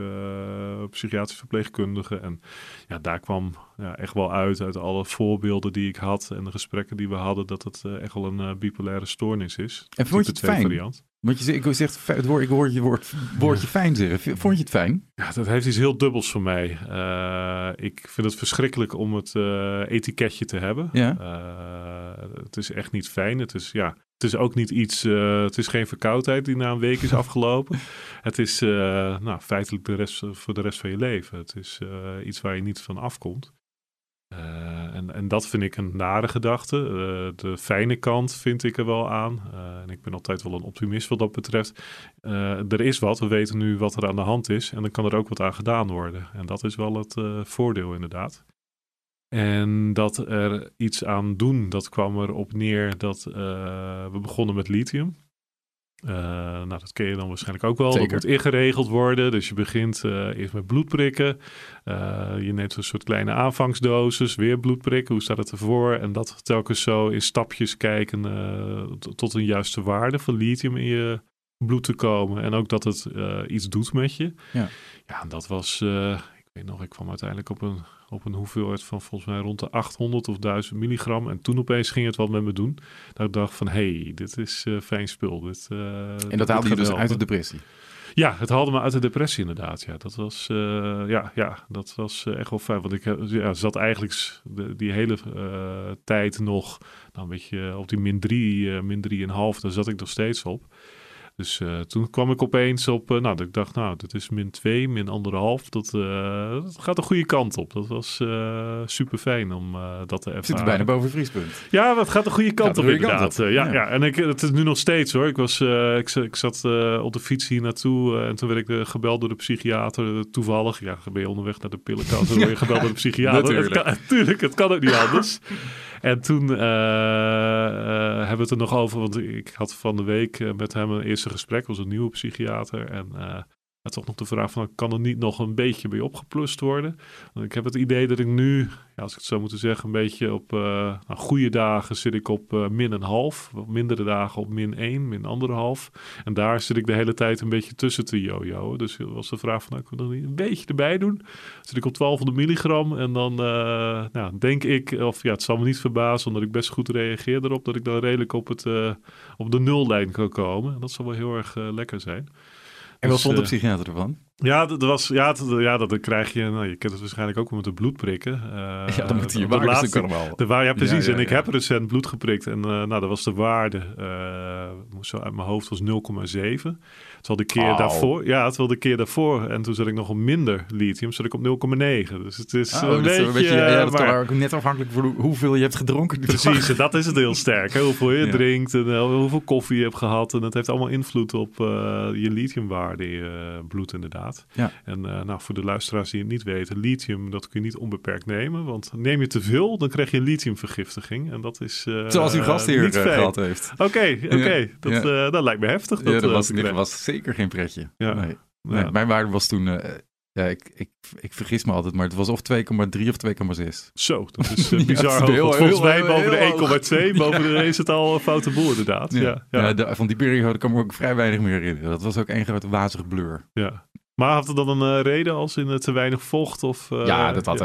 psychiatrische verpleegkundigen. En ja, daar kwam ja, echt wel uit, uit alle voorbeelden die ik had en de gesprekken die we hadden, dat het echt wel een bipolaire stoornis is. En vond je het fijn? Variant. Want je, ik zeg, het woord, ik hoor je woord, woordje fijn zeggen. Vond je het fijn? Ja, dat heeft iets heel dubbels voor mij. Uh, ik vind het verschrikkelijk om het uh, etiketje te hebben. Ja. Uh, het is echt niet fijn. Het is, ja, het is ook niet iets. het is geen verkoudheid die na een week is afgelopen. het is nou, feitelijk de rest, voor de rest van je leven. Het is iets waar je niet van afkomt. Uh, en, en dat vind ik een nare gedachte. Uh, de fijne kant vind ik er wel aan. Uh, en ik ben altijd wel een optimist wat dat betreft. er is wat, we weten nu wat er aan de hand is. En dan kan er ook wat aan gedaan worden. En dat is wel het voordeel inderdaad. En dat er iets aan doen, dat kwam erop neer dat we begonnen met lithium. Uh, nou, dat ken je dan waarschijnlijk ook wel. Zeker. Dat moet ingeregeld worden. Dus je begint uh, eerst met bloedprikken. Uh, je neemt een soort kleine aanvangsdosis, weer bloedprikken. Hoe staat het ervoor? En dat telkens zo in stapjes kijken tot een juiste waarde van lithium in je bloed te komen. En ook dat het iets doet met je. Ja, ja en dat was, ik weet nog, ik kwam uiteindelijk op een op een hoeveelheid van volgens mij rond de 800 of 1000 milligram. En toen opeens ging het wat met me doen. Dat ik dacht van, hé, hey, dit is uh, fijn spul. Dit, uh, en dat haalde je dus uit de depressie? Ja, het haalde me uit de depressie inderdaad. Ja, dat was, uh, ja, ja, dat was echt wel fijn. Want ik ja, zat eigenlijk de, die hele tijd nog nou, een beetje op die min 3, min 3,5. Daar zat ik nog steeds op. Dus uh, toen kwam ik opeens op, uh, nou, dat ik dacht, nou, dit is min 2, min anderhalf. Dat, uh, dat gaat de goede kant op. Dat was super fijn om dat te ervaren. Zit er bijna boven vriespunt. Ja, dat gaat de goede kant op goede inderdaad. Kant op. ja, Ja. ja. en ik, het is nu nog steeds hoor. Ik, was, ik, ik zat op de fiets hier naartoe en toen werd ik gebeld door de psychiater. toevallig, ja, ben je onderweg naar de pillenkast en word je gebeld door de psychiater. Natuurlijk. Het kan, natuurlijk, het kan ook niet anders. En toen uh, uh, hebben we het er nog over, want ik had van de week uh, met hem een eerste gesprek, was een nieuwe psychiater. En toch nog de vraag van, kan er niet nog een beetje bij opgeplust worden? Want ik heb het idee dat ik nu, ja, als ik het zo moet zeggen, een beetje op nou, goede dagen zit ik op min een half. Mindere dagen op min 1, min anderhalf. En daar zit ik de hele tijd een beetje tussen te jojoen. Dus was de vraag van, nou, ik wil nog niet een beetje erbij doen. Zit ik op 1200 milligram en dan nou, denk ik, of ja, het zal me niet verbazen, omdat ik best goed reageer erop, dat ik dan redelijk op, het, op de nullijn kan komen. En dat zal wel heel erg lekker zijn. En wat Dus, vond de eh, psychiater ervan? Ja, dat was, ja, dat, ja, dat krijg je, nou, je kent het waarschijnlijk ook met de bloedprikken. Uh, ja, dan moet je de waardes laatste- allemaal. de waar, ja, precies. Ja, ja, en ik heb recent bloed geprikt. En uh, nou, dat was de waarde, uh, zo uit mijn hoofd was 0,7. Terwijl de keer daarvoor, ja, terwijl de keer daarvoor, en toen zat ik nog op minder lithium, zat ik op 0,9. Dus het is Oh, een beetje, een beetje- ja, dat maar- kan ook net afhankelijk van hoe- hoeveel je hebt gedronken. Precies, dat is het heel sterk. Hè? Hoeveel je Ja. drinkt en uh, hoeveel koffie je hebt gehad. En dat heeft allemaal invloed op uh, je lithiumwaarde in je bloed inderdaad. Ja. En nou, voor de luisteraars die het niet weten, lithium dat kun je niet onbeperkt nemen. Want neem je te veel, dan krijg je lithiumvergiftiging. En dat is Zoals uw eh, fijn. gehad heeft. Oké, oké. Dat, eh, dat lijkt me heftig. Dat, ja, dat eh, was, was zeker geen pretje. Ja. Nee. Ja. Nee, mijn waarde was toen... eh, ja, ik, ik, ik vergis me altijd, maar het was of 2,3 of 2,6. Zo, dat is uh, bizar hoog. heel- volgens mij boven de 1,2, boven de is het al een foute boel inderdaad. Ja, ja, de- van die periode kan ik me ook vrij weinig meer herinneren. Dat was ook één grote wazig blur. ja. Maar had het dan een eh, reden als in te weinig vocht? Of, ja, dat had...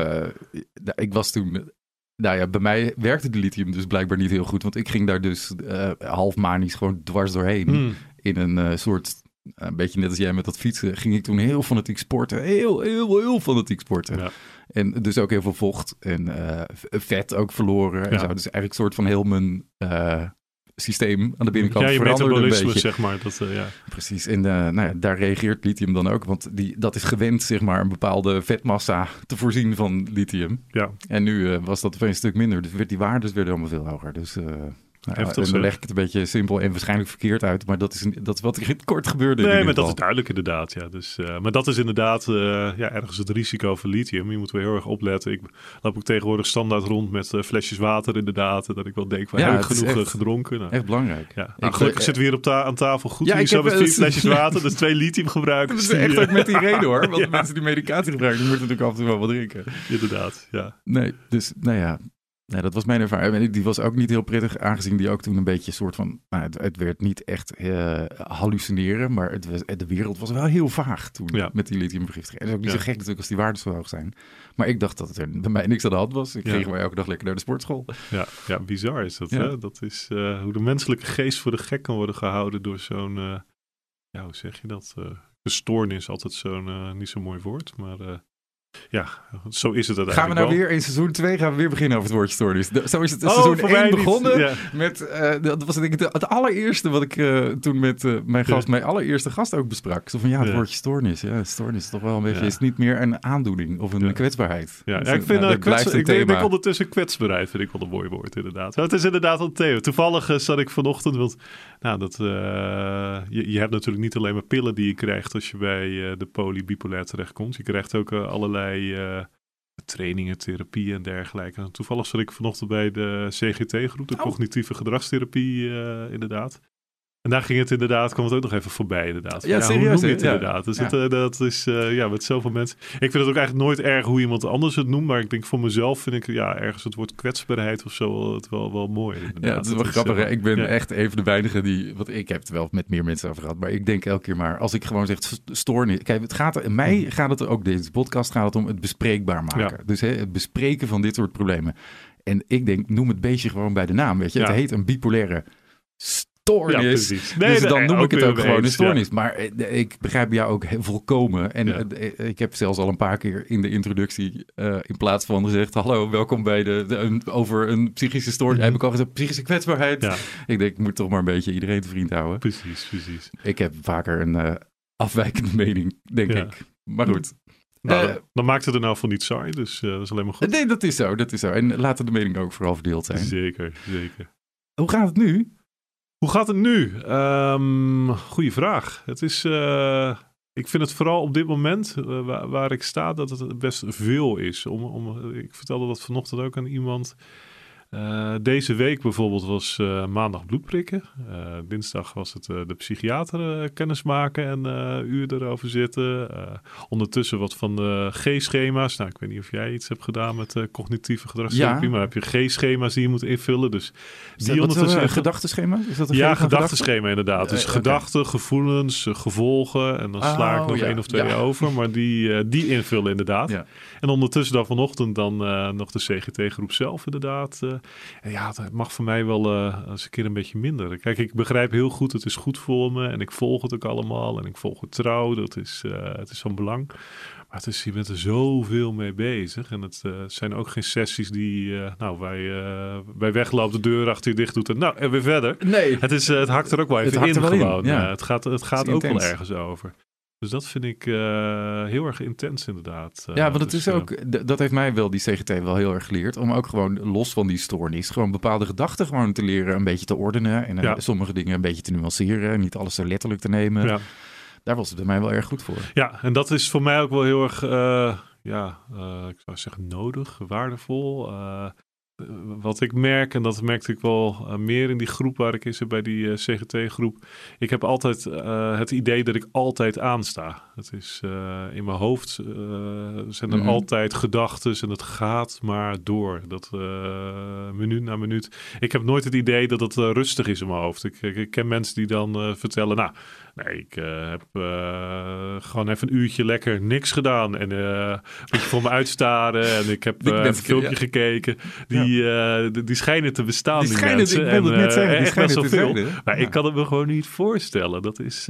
ik was toen... Nou ja, bij mij werkte de lithium dus blijkbaar niet heel goed. Want ik ging daar dus eh, half manisch gewoon dwars doorheen. Hmm. In een soort... Een beetje net als jij met dat fietsen, ging ik toen heel fanatiek sporten. Heel, heel, heel fanatiek sporten. Ja. En dus ook heel veel vocht en eh, vet ook verloren. En zo. Dus eigenlijk soort van heel mijn eh, systeem aan de binnenkant ja, je veranderde een beetje. zeg maar. Dat, eh, ja. Precies, en eh, nou ja, daar reageert lithium dan ook. Want die, dat is gewend, zeg maar, een bepaalde vetmassa te voorzien van lithium. Ja. En nu eh, was dat een stuk minder. Dus werd die waardes weer allemaal veel hoger. Dus eh, nou Heftig, zeg. dan leg ik het een beetje simpel en waarschijnlijk verkeerd uit. Maar dat is, dat is wat er kort gebeurde. in Nee, maar dat is duidelijk inderdaad. Ja. Dus, eh, maar dat is inderdaad eh, ja, ergens het risico van lithium. Je moet wel heel erg opletten. Ik loop ook tegenwoordig standaard rond met eh, flesjes water inderdaad. Dat ik wel denk, van, Ja, heb ik genoeg eh, echt- gedronken? Nou, Echt belangrijk. ja. Nou, Ik- gelukkig eh, zitten we hier op ta- aan tafel goed. Ja, hier ik zo heb, met eh, vier flesjes water. Dus twee lithiumgebruikers. Dat is echt ook met die reden hoor. Want Ja. mensen die medicatie gebruiken, die moeten natuurlijk af en toe wel wat drinken. eh, Inderdaad, ja. Nee, dus nou ja. Nee, dat was mijn ervaring. Die was ook niet heel prettig, aangezien die ook toen een beetje soort van... Nou, het, het werd niet echt eh, hallucineren, maar het was, de wereld was wel heel vaag toen Ja. met die lithiumvergiftiging. En dat is ook niet Ja. zo gek natuurlijk als die waarden zo hoog zijn. Maar ik dacht dat er bij mij niks aan de hand was. Ik Ja. ging gewoon elke dag lekker naar de sportschool. Ja, ja bizar is dat. Ja. Hè? Dat is eh, hoe de menselijke geest voor de gek kan worden gehouden door zo'n, eh, ja, hoe zeg je dat? Bestoornis is altijd zo'n, niet zo'n mooi woord, maar ja, zo is het uiteindelijk Gaan we nou wel. weer in seizoen 2 gaan we weer beginnen over het woordje stories. De- Zo is het Oh, seizoen voor 1 mij niet. begonnen. Ja. Met, eh, dat was denk ik het allereerste wat ik eh, toen met eh, mijn gast, mijn allereerste gast ook besprak. Zo van ja, het Ja. woordje stoornis. Ja, stoornis is toch wel een beetje, is niet meer een aandoening of een kwetsbaarheid. Ja, Dus, ik vind nou, dat kwets, ik denk, ondertussen kwetsbaarheid vind ik wel een mooi woord inderdaad. Ja, het is inderdaad een thema. Toevallig zat ik vanochtend, want nou, dat, je, je hebt natuurlijk niet alleen maar pillen die je krijgt als je bij de polybipolair terechtkomt. Je krijgt ook eh, allerlei eh, trainingen, therapie en dergelijke. En toevallig zat ik vanochtend bij de CGT-groep, de Oh. cognitieve gedragstherapie eh, inderdaad. En daar ging het inderdaad, kwam het ook nog even voorbij inderdaad. Ja, serieus, hoe noem je het? Ja. inderdaad? Dus Ja. het, eh, dat is, eh, ja, met zoveel mensen. Ik vind het ook eigenlijk nooit erg hoe iemand anders het noemt. Maar ik denk voor mezelf vind ik, ja, ergens het woord kwetsbaarheid of zo het wel, wel mooi. inderdaad. Ja, het is wel Dat grappig. eh, Ik ben ja. echt even de weinige die... Want ik heb het wel met meer mensen over gehad. Maar ik denk elke keer maar... Als ik gewoon zeg st- stoornis... Kijk, het gaat er, in mij gaat het er ook... Deze podcast gaat het om het bespreekbaar maken. Ja. Dus hè, het bespreken van dit soort problemen. En ik denk, noem het beestje gewoon bij de naam. Weet je? Het Ja. heet een bipolaire stoornis. Ja, dus nee, dan noem ik het ook gewoon een stoornis. Maar eh, ik begrijp jou ook volkomen. En Ja. eh, ik heb zelfs al een paar keer in de introductie... eh, in plaats van gezegd... Hallo, welkom bij de... de- een- over een psychische stoornis. Mhm. Heb ik al gezegd, psychische kwetsbaarheid. Ik denk, ik moet toch maar een beetje iedereen te vriend houden. precies, precies. Ik heb vaker een eh, afwijkende mening, denk ik. Maar goed. Nou, Eh, dan, maakt het er nou van niet saai, dus eh, dat is alleen maar goed. Nee, dat is zo, dat is zo. En laten de meningen ook vooral verdeeld zijn. Zeker, zeker. Hoe gaat het nu? Hoe gaat het nu? Ehm goeie vraag. Het is, eh, ik vind het vooral op dit moment eh, waar, waar ik sta, dat het best veel is. Om, om, ik vertelde dat vanochtend ook aan iemand. Eh, deze week bijvoorbeeld was eh, maandag bloedprikken. Eh, dinsdag was het de psychiater kennismaken en uur erover zitten. Ondertussen wat van de G-schema's. Nou, ik weet niet of jij iets hebt gedaan met cognitieve gedragstherapie. Ja. Maar heb je G-schema's die je moet invullen. Dus Is die dat, ondertussen een gedachtenschema? Is dat een ja, gedachtenschema inderdaad. Dus gedachten, gevoelens, gevolgen. En dan sla ik Oh, nog ja, één of twee ja. over. Maar die, die invullen inderdaad. En ondertussen dan vanochtend dan nog de CGT-groep zelf inderdaad. En ja, het mag voor mij wel eens een keer een beetje minder. Kijk, ik begrijp heel goed, het is goed voor me. En ik volg het ook allemaal. En ik volg het trouw. Dat is, eh, het is van belang. Maar het is, je bent er zoveel mee bezig. En het eh, zijn ook geen sessies die, eh, nou, wij, eh bij wegloopt de deur achter je dicht doet. En nou, en weer verder. Nee. Het, is, het hakt er ook wel Het even hakt in er wel in, ja. Het gaat, het gaat ook wel ergens over. Dus dat vind ik eh, heel erg intens inderdaad. Eh, Ja, want het dus, is ook, dat heeft mij wel die CGT wel heel erg geleerd. Om ook gewoon los van die stoornis, gewoon bepaalde gedachten gewoon te leren een beetje te ordenen. En eh, Ja. sommige dingen een beetje te nuanceren. Niet alles zo letterlijk te nemen. ja. Daar was het bij mij wel erg goed voor. ja, en dat is voor mij ook wel heel erg, ja, ik zou zeggen nodig, waardevol. Eh, wat ik merk, en dat merkte ik wel eh, meer in die groep waar ik in zit, bij die eh, CGT-groep. Ik heb altijd het idee dat ik altijd aansta. Het is eh, in mijn hoofd eh, zijn er Mhm. altijd gedachten en het gaat maar door. Dat eh, minuut na minuut. Ik heb nooit het idee dat het rustig is in mijn hoofd. Ik, ik, ik ken mensen die dan vertellen, nou, nee, ik heb gewoon even een uurtje lekker niks gedaan en een beetje voor me uitstaren en ik heb eh, een filmpje ja. gekeken. Die, die, schijnen te bestaan, Die die, schijnen, mensen. ik wilde het net eh, zeggen, die schijnen te veel. zijn? Maar Ja. ik kan het me gewoon niet voorstellen. Dat is,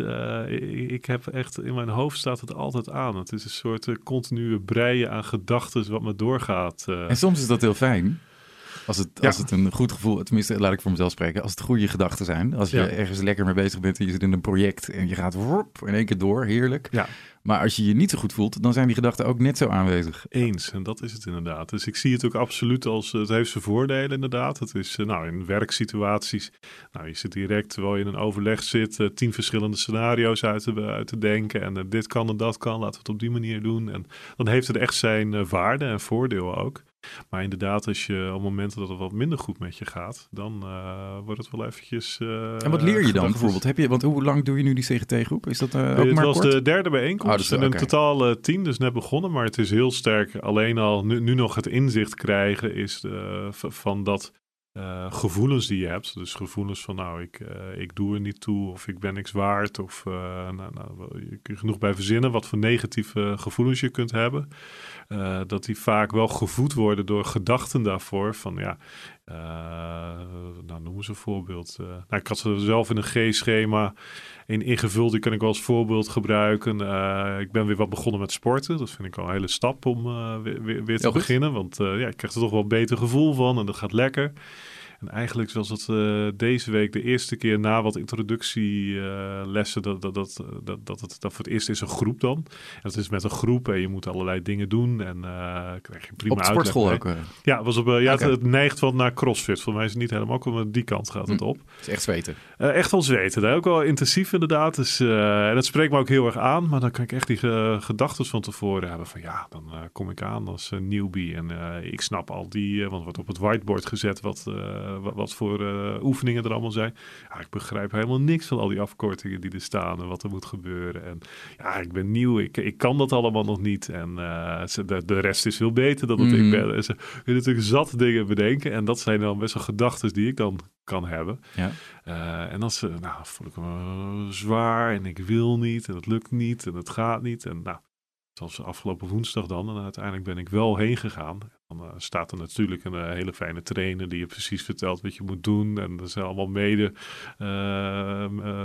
ik, ik heb echt, in mijn hoofd staat het altijd aan. Het is een soort eh, continue breien aan gedachten wat me doorgaat. eh. En soms is dat heel fijn. Als het, Ja. als het een goed gevoel, tenminste laat ik voor mezelf spreken, als het goede gedachten zijn. Als je Ja. ergens lekker mee bezig bent en je zit in een project en je gaat in één keer door, heerlijk. Ja. Maar als je je niet zo goed voelt, dan zijn die gedachten ook net zo aanwezig. Eens, en dat is het inderdaad. Dus ik zie het ook absoluut als, het heeft zijn voordelen inderdaad. Het is, eh, nou, in werksituaties, nou, je zit direct terwijl je in een overleg zit, eh, tien verschillende scenario's uit te, uit te denken. En eh, dit kan en dat kan, laten we het op die manier doen. En dan heeft het echt zijn waarde en voordeel ook. Maar inderdaad, als je op momenten dat het wat minder goed met je gaat, dan eh, wordt het wel eventjes... eh, En wat leer je dan bijvoorbeeld? Heb je, want hoe lang doe je nu die CGT-groep? Is dat eh, ook het maar was kort? de derde bijeenkomst. Oh, dus, en oké. totaal tien, dus net begonnen. Maar het is heel sterk. Alleen al nu, nu nog het inzicht krijgen is van dat gevoelens die je hebt. Dus gevoelens van nou, ik, ik doe er niet toe of ik ben niks waard. Of eh, nou, nou, je kunt genoeg bij verzinnen wat voor negatieve gevoelens je kunt hebben. Eh, dat die vaak wel gevoed worden door gedachten daarvoor. Van ja, eh, nou noemen ze een voorbeeld. Eh, nou, ik had ze zelf in een G-schema in ingevuld. Die kan ik wel als voorbeeld gebruiken. Ik ben weer wat begonnen met sporten. Dat vind ik al een hele stap om weer, weer, te Heel goed. beginnen. Want ja, ik krijg er toch wel een beter gevoel van en dat gaat lekker. En eigenlijk was het eh, deze week de eerste keer na wat introductielessen dat, dat, dat, dat, dat het dat voor het eerst is een groep dan. En het is met een groep en je moet allerlei dingen doen en eh krijg je prima Op sportschool ook. eh. Ja, het was op, ja, het, het neigt wel naar crossfit. Voor mij is het niet helemaal, ook maar die kant gaat het Hm. op. Het is echt zweten. Echt wel zweten. Daar ook wel intensief inderdaad. Dus, en het spreekt me ook heel erg aan. Maar dan kan ik echt die gedachten van tevoren hebben. Van ja, dan kom ik aan als newbie. En ik snap al die... want wordt op het whiteboard gezet wat, wat voor oefeningen er allemaal zijn. Ja, ik begrijp helemaal niks van al die afkortingen die er staan en wat er moet gebeuren. En ja, ik ben nieuw, ik, ik kan dat allemaal nog niet. En de, de rest is veel beter dan dat ik Mhm. ben. En ze willen natuurlijk zat dingen bedenken. En dat zijn dan best wel gedachten die ik dan kan hebben. Ja. Eh, en dan ze, nou, voel ik me zwaar en ik wil niet en het lukt niet en het gaat niet. En nou, zoals afgelopen woensdag dan. En uiteindelijk ben ik wel heen gegaan. Dan eh, staat er natuurlijk een eh, hele fijne trainer die je precies vertelt wat je moet doen. En dat zijn allemaal mede, eh,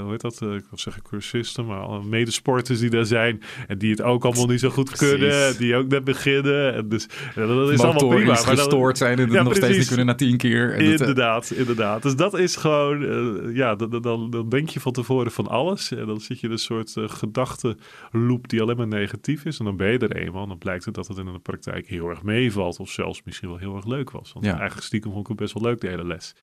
hoe heet dat? Ik wil zeggen cursisten, maar medesporters die daar zijn. En die het ook allemaal niet zo goed Precies. kunnen. Die ook net beginnen. En dus dat is allemaal prima. maar gestoord zijn en het Ja, nog steeds niet kunnen na tien keer. En dat, Inderdaad, inderdaad. Dus dat is gewoon, ja, dan, dan, dan denk je van tevoren van alles. En dan zit je in een soort uh, gedachtenloop die alleen maar negatief is. En dan ben je er eenmaal. En dan blijkt het dat het in de praktijk heel erg meevalt. Of zelfs misschien wel heel erg leuk was. Want Ja. eigenlijk stiekem vond ik het best wel leuk, de hele les.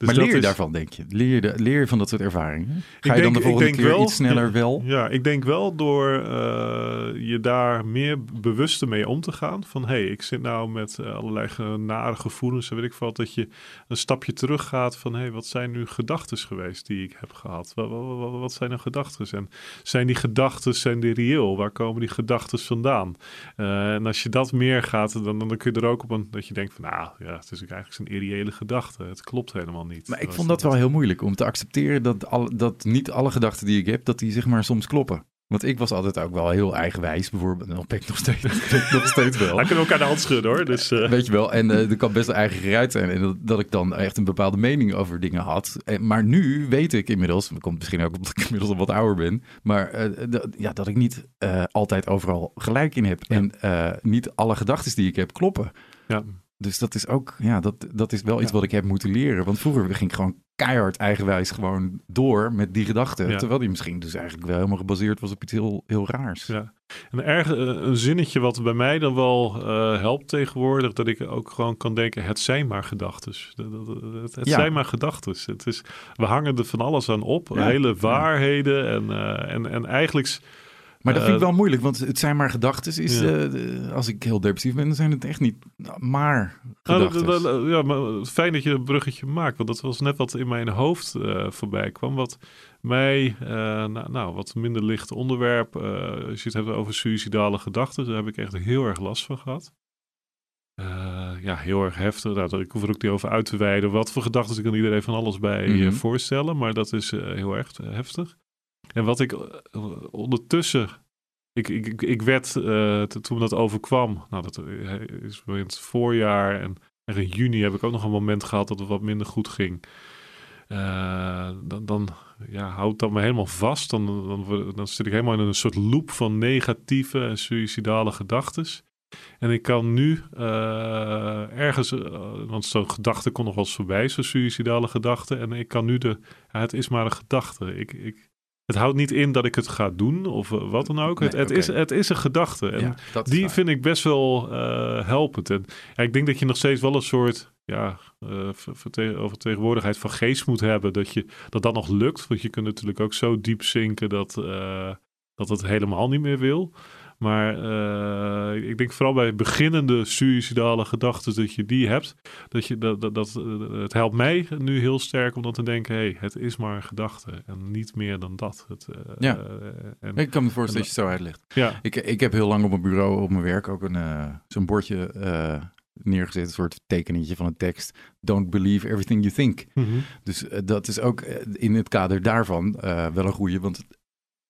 Dus maar leer je is- daarvan, denk je? Leer je, de- leer je van dat soort ervaringen? Ga je denk- dan de volgende keer wel- iets sneller wel? Ja, ik denk wel door eh, je daar meer bewuster mee om te gaan. Van hé, hey, ik zit nou met eh, allerlei ge- nare gevoelens en weet ik wat. Dat je een stapje terug gaat van hé, hey, wat zijn nu gedachten geweest die ik heb gehad? Wat, wat, wat, wat zijn nou gedachten? En zijn die gedachten, zijn die reëel? Waar komen die gedachten vandaan? Eh, en als je dat meer gaat, dan, dan kun je er ook op een, dat je denkt van nou ja, het is eigenlijk zo'n irreële gedachte. Het klopt helemaal niet. Maar ik vond dat wel heel moeilijk om te accepteren dat, al, dat niet alle gedachten die ik heb, dat die zeg maar soms kloppen. Want ik was altijd ook wel heel eigenwijs, bijvoorbeeld. En dat ben ik nog steeds, ik nog steeds wel. Dan kunnen we elkaar de hand schudden hoor. Dus, eh, Weet je wel, en eh er kan best wel eigen geruid zijn. En dat, dat ik dan echt een bepaalde mening over dingen had. En, maar nu weet ik inmiddels, dat komt misschien ook omdat ik inmiddels al wat ouder ben. Maar eh, dat- ja, dat ik niet altijd overal gelijk in heb. Ja. En niet alle gedachten die ik heb kloppen. ja. Dus dat is ook, ja, dat, dat is wel iets wat ik heb moeten leren. Want vroeger ging ik gewoon keihard eigenwijs gewoon door met die gedachten. Ja. Terwijl die misschien dus eigenlijk wel helemaal gebaseerd was op iets heel, heel raars. Ja. Een, erg, eh, een zinnetje wat bij mij dan wel eh, helpt tegenwoordig, dat ik ook gewoon kan denken, het zijn maar gedachten. Het, het Ja. zijn maar gedachten. Het is, we hangen er van alles aan op, hele waarheden en, eh, en, en eigenlijk... Maar dat vind ik Eh, wel moeilijk, want het zijn maar gedachten. Is, Ja. eh, als ik heel depressief ben, dan zijn het echt niet maar Nou, gedachten. ja, maar fijn dat je een bruggetje maakt, want dat was net wat in mijn hoofd eh, voorbij kwam. Wat mij, nou, nou, wat minder licht onderwerp, als je het hebt over suïcidale gedachten, daar heb ik echt heel erg last van gehad. Eh, ja, heel erg heftig. Nou, ik hoef er ook niet over uit te wijden. Wat voor gedachten ik kan iedereen van alles bij Mhm. voorstellen, maar dat is heel erg heftig. En wat ik eh, ondertussen ik, ik, ik- werd, t- toen dat overkwam, nou dat eh, is in het voorjaar en en in juni heb ik ook nog een moment gehad dat het wat minder goed ging. Dan, dan ja, houdt dat me helemaal vast. Dan, dan, dan zit ik helemaal in een soort loop van negatieve en suïcidale gedachten. En ik kan nu ergens, want zo'n gedachte kon nog wel eens voorbij, zo'n suïcidale gedachte. En ik kan nu de, het is maar een gedachte. Ik, ik, het houdt niet in dat ik het ga doen of eh, wat dan ook. Nee, het, is, het is een gedachte. En Ja, die waar. vind ik best wel eh, helpend. En ja, ik denk dat je nog steeds wel een soort ja, eh, verte- of vertegenwoordigheid van geest moet hebben. Dat, je, dat dat nog lukt. Want je kunt natuurlijk ook zo diep zinken dat, eh, dat het helemaal niet meer wil. Maar eh, ik denk vooral bij beginnende suïcidale gedachten dat je die hebt. Dat je, dat, dat, dat, eh, het helpt mij nu heel sterk om dan te denken: hé, hey, het is maar een gedachte. En niet meer dan dat. Het, eh, Ja. en, Ik kan me voorstellen dat je het zo uitlegt. ja, Ik, ik heb heel lang op mijn bureau, op mijn werk, ook een, zo'n bordje neergezet. Een soort tekeningetje van een tekst. Don't believe everything you think. Mhm. Dus dat is ook in het kader daarvan wel een goede. Want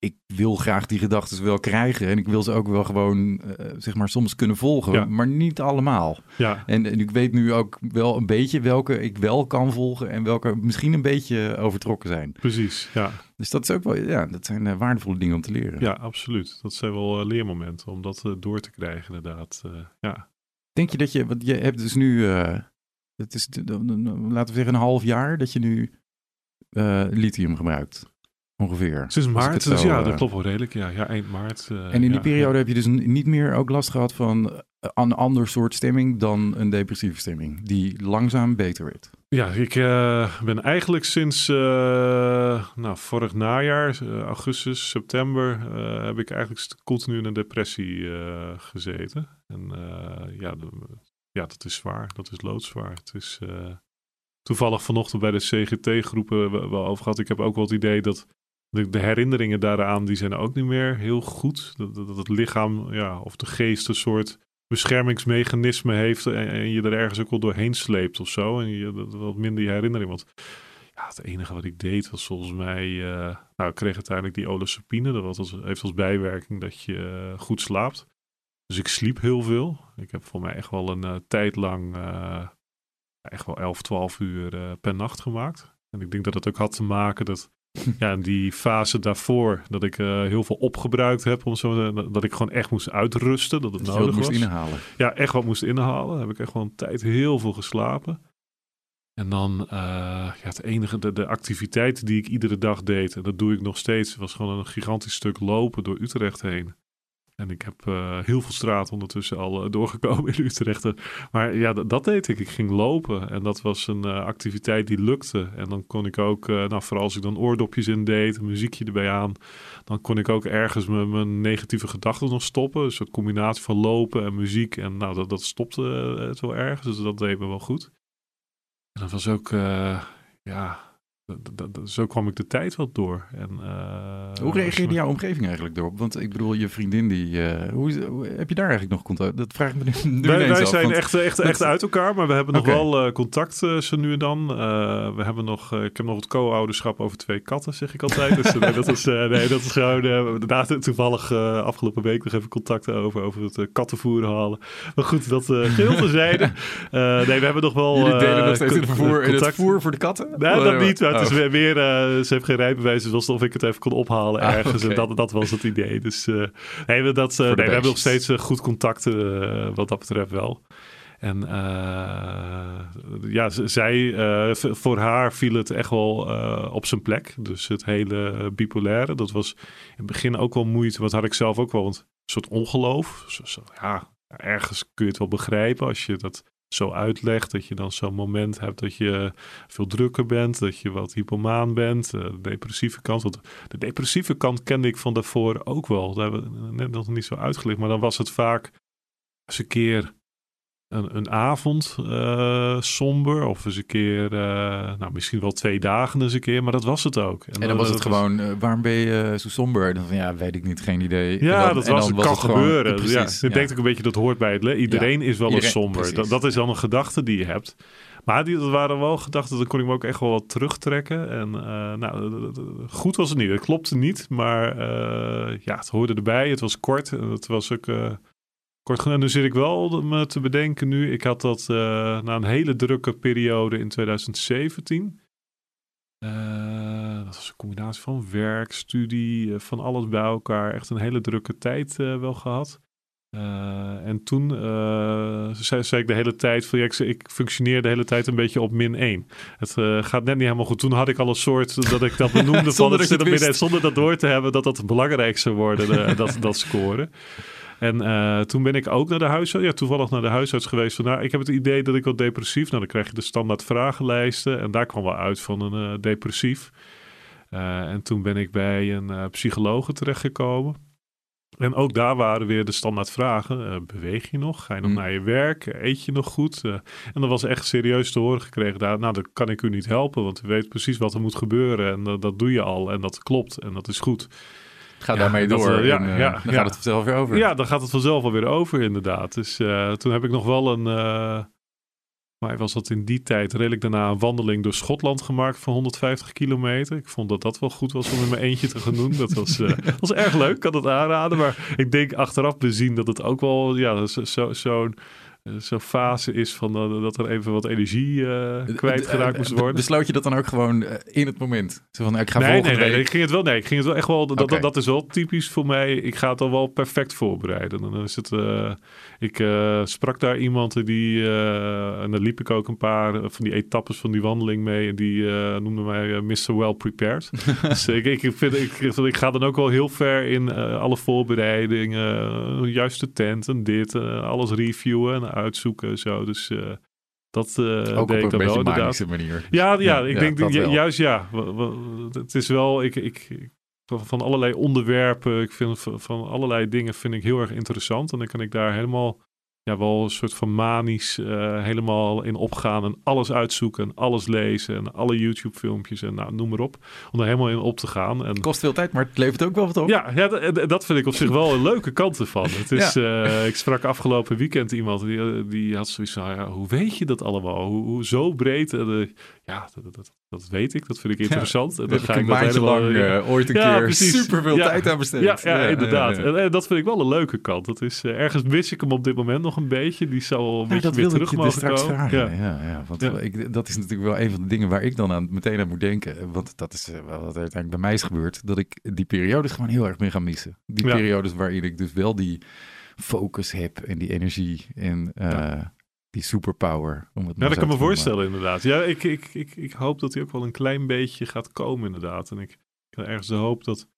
ik wil graag die gedachten wel krijgen. En ik wil ze ook wel gewoon, eh, zeg maar, soms kunnen volgen. Ja. Maar niet allemaal. ja, En, en ik weet nu ook wel een beetje welke ik wel kan volgen. En welke misschien een beetje overtrokken zijn. precies. Ja. Dus dat is ook wel, ja, dat zijn eh, waardevolle dingen om te leren. Ja, absoluut. Dat zijn wel eh, leermomenten om dat door te krijgen, inderdaad. Ja. Denk je dat je, want je hebt dus nu, het is, laten we zeggen, een half jaar dat je nu lithium gebruikt. Ongeveer. Sinds maart, het dus zo, ja, eh, dat klopt wel redelijk. Ja, ja eind maart. eh, En in die ja, periode heb je dus niet meer ook last gehad van eh, een ander soort stemming dan een depressieve stemming, die langzaam beter werd. Ja, ik eh, ben eigenlijk sinds eh, nou, vorig najaar, eh, augustus, september, eh, heb ik eigenlijk continu in een depressie eh, gezeten. En eh, ja, de- ja, dat is zwaar. Dat is loodzwaar. Het is, eh, toevallig vanochtend bij de CGT-groepen wel over gehad. Ik heb ook wel het idee dat de, herinneringen daaraan, die zijn ook niet meer heel goed. Dat, dat, het lichaam ja, of de geest een soort beschermingsmechanisme heeft en, je er ergens ook wel doorheen sleept of zo. En je wat minder je herinnering. Want ja, het enige wat ik deed was volgens mij, uh, nou ik kreeg uiteindelijk die olosapine. Dat was, heeft als bijwerking dat je eh, goed slaapt. Dus ik sliep heel veel. Ik heb voor mij echt wel een uh, tijd lang, echt wel 11, 12 uur per nacht gemaakt. En ik denk dat het ook had te maken dat ja, die fase daarvoor, dat ik uh, heel veel opgebruikt heb om zo, dat ik gewoon echt moest uitrusten, dat het dat nodig moest inhalen. Ja, echt wat moest inhalen. heb ik echt gewoon tijd heel veel geslapen. En dan, uh, ja, het enige, de, de activiteit die ik iedere dag deed, en dat doe ik nog steeds, was gewoon een gigantisch stuk lopen door Utrecht heen. En ik heb uh, heel veel straat ondertussen al uh, doorgekomen in Utrecht. Maar ja, dat deed ik. Ik ging lopen en dat was een uh, activiteit die lukte. En dan kon ik ook, nou vooral als ik dan oordopjes in deed, een muziekje erbij aan, dan kon ik ook ergens mijn, mijn negatieve gedachten nog stoppen. Dus een combinatie van lopen en muziek. En nou, dat, dat stopte het wel ergens, dus dat deed me wel goed. En dat was ook, ja, zo kwam ik de tijd wat door. En, uh, hoe reageerde jouw omgeving eigenlijk erop? Want ik bedoel, je vriendin, die, uh, hoe, hoe, heb je daar eigenlijk nog contact? Dat vraag ik me nu, nu Wij, wij zijn echt, echt, echt uit elkaar, maar we hebben nog wel uh, contact zo nu en dan. we hebben nog, ik heb nog het co-ouderschap over twee katten, zeg ik altijd. dus nee, dat is, nee, dat is gewoon, daarna toevallig afgelopen week nog even contact over, over het kattenvoer halen. Maar goed, dat geheel terzijde. nee, we hebben nog wel... Jullie delen nog steeds het voer voor de katten? Nee, dat niet, het is weer, uh, ze heeft geen rijbewijs, dus of ik het even kon ophalen ah, ergens. En dat, dat was het idee. Dus uh, nee, we, dat, nee, we hebben nog steeds goed contacten wat dat betreft wel. En ja, zij, voor haar viel het echt wel op zijn plek. Dus het hele bipolaire, dat was in het begin ook wel moeite. Wat had ik zelf ook wel, een soort ongeloof. Zo, zo, ja, ergens kun je het wel begrijpen als je dat zo uitlegt. Dat je dan zo'n moment hebt dat je veel drukker bent, dat je wat hypomaan bent, eh, de depressieve kant. De depressieve kant kende ik van daarvoor ook wel. Daar hebben we net nog niet zo uitgelegd. Maar dan was het vaak eens een keer een, een avond uh, somber. Of eens een keer, uh, nou misschien wel twee dagen eens een keer. Maar dat was het ook. En, dan, was het gewoon, uh, waarom ben je zo somber? Dan van, ja, weet ik niet, geen idee. Ja, dan, dat was, het kan gebeuren. Gewoon, ja, precies, ja. Ik denk ook een beetje, dat hoort bij het Iedereen is wel een somber. Dat, dat, is dan een gedachte die je hebt. Maar die, dat waren wel gedachten, dan kon ik me ook echt wel wat terugtrekken. En nou, goed was het niet. Het klopte niet, maar ja, het hoorde erbij. Het was kort en het was ook Kort genoeg, nu zit ik wel me te bedenken nu. Ik had dat uh, na een hele drukke periode in 2017. Uh, dat was een combinatie van werk, studie, uh, van alles bij elkaar. Echt een hele drukke tijd uh, wel gehad. en toen zei, zei, ik de hele tijd van ja, ik, ik, functioneer de hele tijd een beetje op min 1. Het gaat net niet helemaal goed. Toen had ik al een soort dat ik dat benoemde van zit midden, zonder dat door te hebben dat dat het belangrijkste worden, dat, dat scoren. En uh, toen ben ik ook naar de huisarts, ja, toevallig naar de huisarts geweest. Van, nou, ik heb het idee dat ik wat depressief. Nou, dan krijg je de standaard vragenlijsten. En daar kwam wel uit van een uh, depressief. Uh, en toen ben ik bij een psycholoog terechtgekomen. En ook daar waren weer de standaard vragen. beweeg je nog? Ga je nog mm. naar je werk? Eet je nog goed? en dat was echt serieus te horen gekregen. Daar, nou, dat kan ik u niet helpen, want u weet precies wat er moet gebeuren. En dat doe je al en dat klopt en dat is goed. Ga daarmee door. Eh, ja, en, uh, ja, dan gaat het vanzelf weer over. Ja, dan gaat het vanzelf alweer over, inderdaad. Dus uh, toen heb ik nog wel een. maar was dat in die tijd redelijk daarna een wandeling door Schotland gemaakt van 150 kilometer. Ik vond dat dat wel goed was om in mijn eentje te gaan doen. Dat was, was erg leuk, ik kan het aanraden. Maar ik denk achteraf bezien dat het ook wel ja, zo'n zo, zo eh, zo'n fase is van uh, dat er even wat energie uh, kwijtgeraakt moest worden. Besloot je dat dan ook gewoon in het moment? Zo van, ik ga nee, nee, nee, ik ging het wel, nee, ik ging het wel echt wel, dat, dat, dat, is wel typisch voor mij. Ik ga het al wel perfect voorbereiden. Dan is het, ik sprak daar iemand die, en dan liep ik ook een paar van die etappes van die wandeling mee. En die noemde mij Mr. Well Prepared. dus ik, ik, vind, ik, ik ga dan ook wel heel ver in alle voorbereidingen, juiste tent en dit, alles reviewen uitzoeken. Zo. Dus uh, dat uh, Ook deed op een wel inderdaad. manier. Ja, ja, ik denk juist ja. Het is wel, ik, ik, van allerlei onderwerpen, ik vind van allerlei dingen vind ik heel erg interessant. En dan kan ik daar helemaal ja, wel een soort van manisch uh, helemaal in opgaan en alles uitzoeken en alles lezen en alle YouTube filmpjes en nou, noem maar op. Om er helemaal in op te gaan. En, kost veel tijd, maar het levert ook wel wat op. Ja, ja dat vind ik op zich wel een leuke kant ervan. Het is, ja. uh, ik sprak afgelopen weekend iemand die, die had zoiets van, ja, hoe weet je dat allemaal? Hoe, hoe zo breed? Uh, ja, dat, dat, dat, weet ik. Dat vind ik interessant. Ja, en dan ga ik een maandje lang uh, ooit een keer super veel tijd aan besteed. Ja, inderdaad. En, dat vind ik wel een leuke kant. Dat is, ergens mis ik hem op dit moment nog een beetje. Die zou een beetje weer terug mogen straks komen. Vragen. Ja. Ja, want Ik, dat is natuurlijk wel een van de dingen waar ik dan aan, meteen aan moet denken. Want dat is wat uiteindelijk bij mij is gebeurd. Dat ik die periodes gewoon heel erg ben gaan missen. Die periodes waarin ik dus wel die focus heb en die energie en uh, die superpower. Om het ja, dat kan me voorstellen inderdaad. Ja, ik, ik, ik, ik hoop dat hij ook wel een klein beetje gaat komen inderdaad. En ik, ik heb ergens de hoop dat...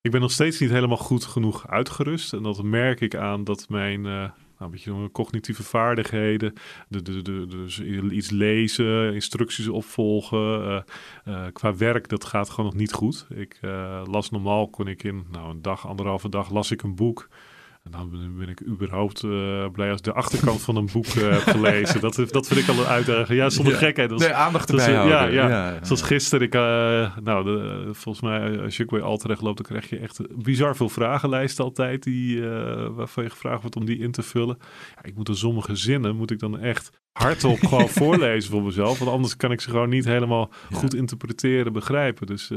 Ik ben nog steeds niet helemaal goed genoeg uitgerust. En dat merk ik aan dat mijn... Uh, nou, een beetje cognitieve vaardigheden, de, de, de, dus iets lezen, instructies opvolgen. Uh, uh, qua werk, dat gaat gewoon nog niet goed. Ik las normaal, kon ik in nou, een dag, anderhalve dag, las ik een boek. En dan ben ik überhaupt uh, blij als de achterkant van een boek uh, heb gelezen. dat, dat vind ik al een uitdaging. Ja, zonder ja. gekheid. Dat, nee, aandacht erbij houden. Ja, ja. ja, Zoals gisteren. Ik, uh, nou, de, volgens mij, als je ook bij Altrecht loopt, dan krijg je echt bizar veel vragenlijsten altijd. Die, waarvan je gevraagd wordt om die in te vullen. Ja, ik moet er sommige zinnen, moet ik dan echt hardop gewoon voorlezen voor mezelf. Want anders kan ik ze gewoon niet helemaal goed interpreteren, begrijpen. Dus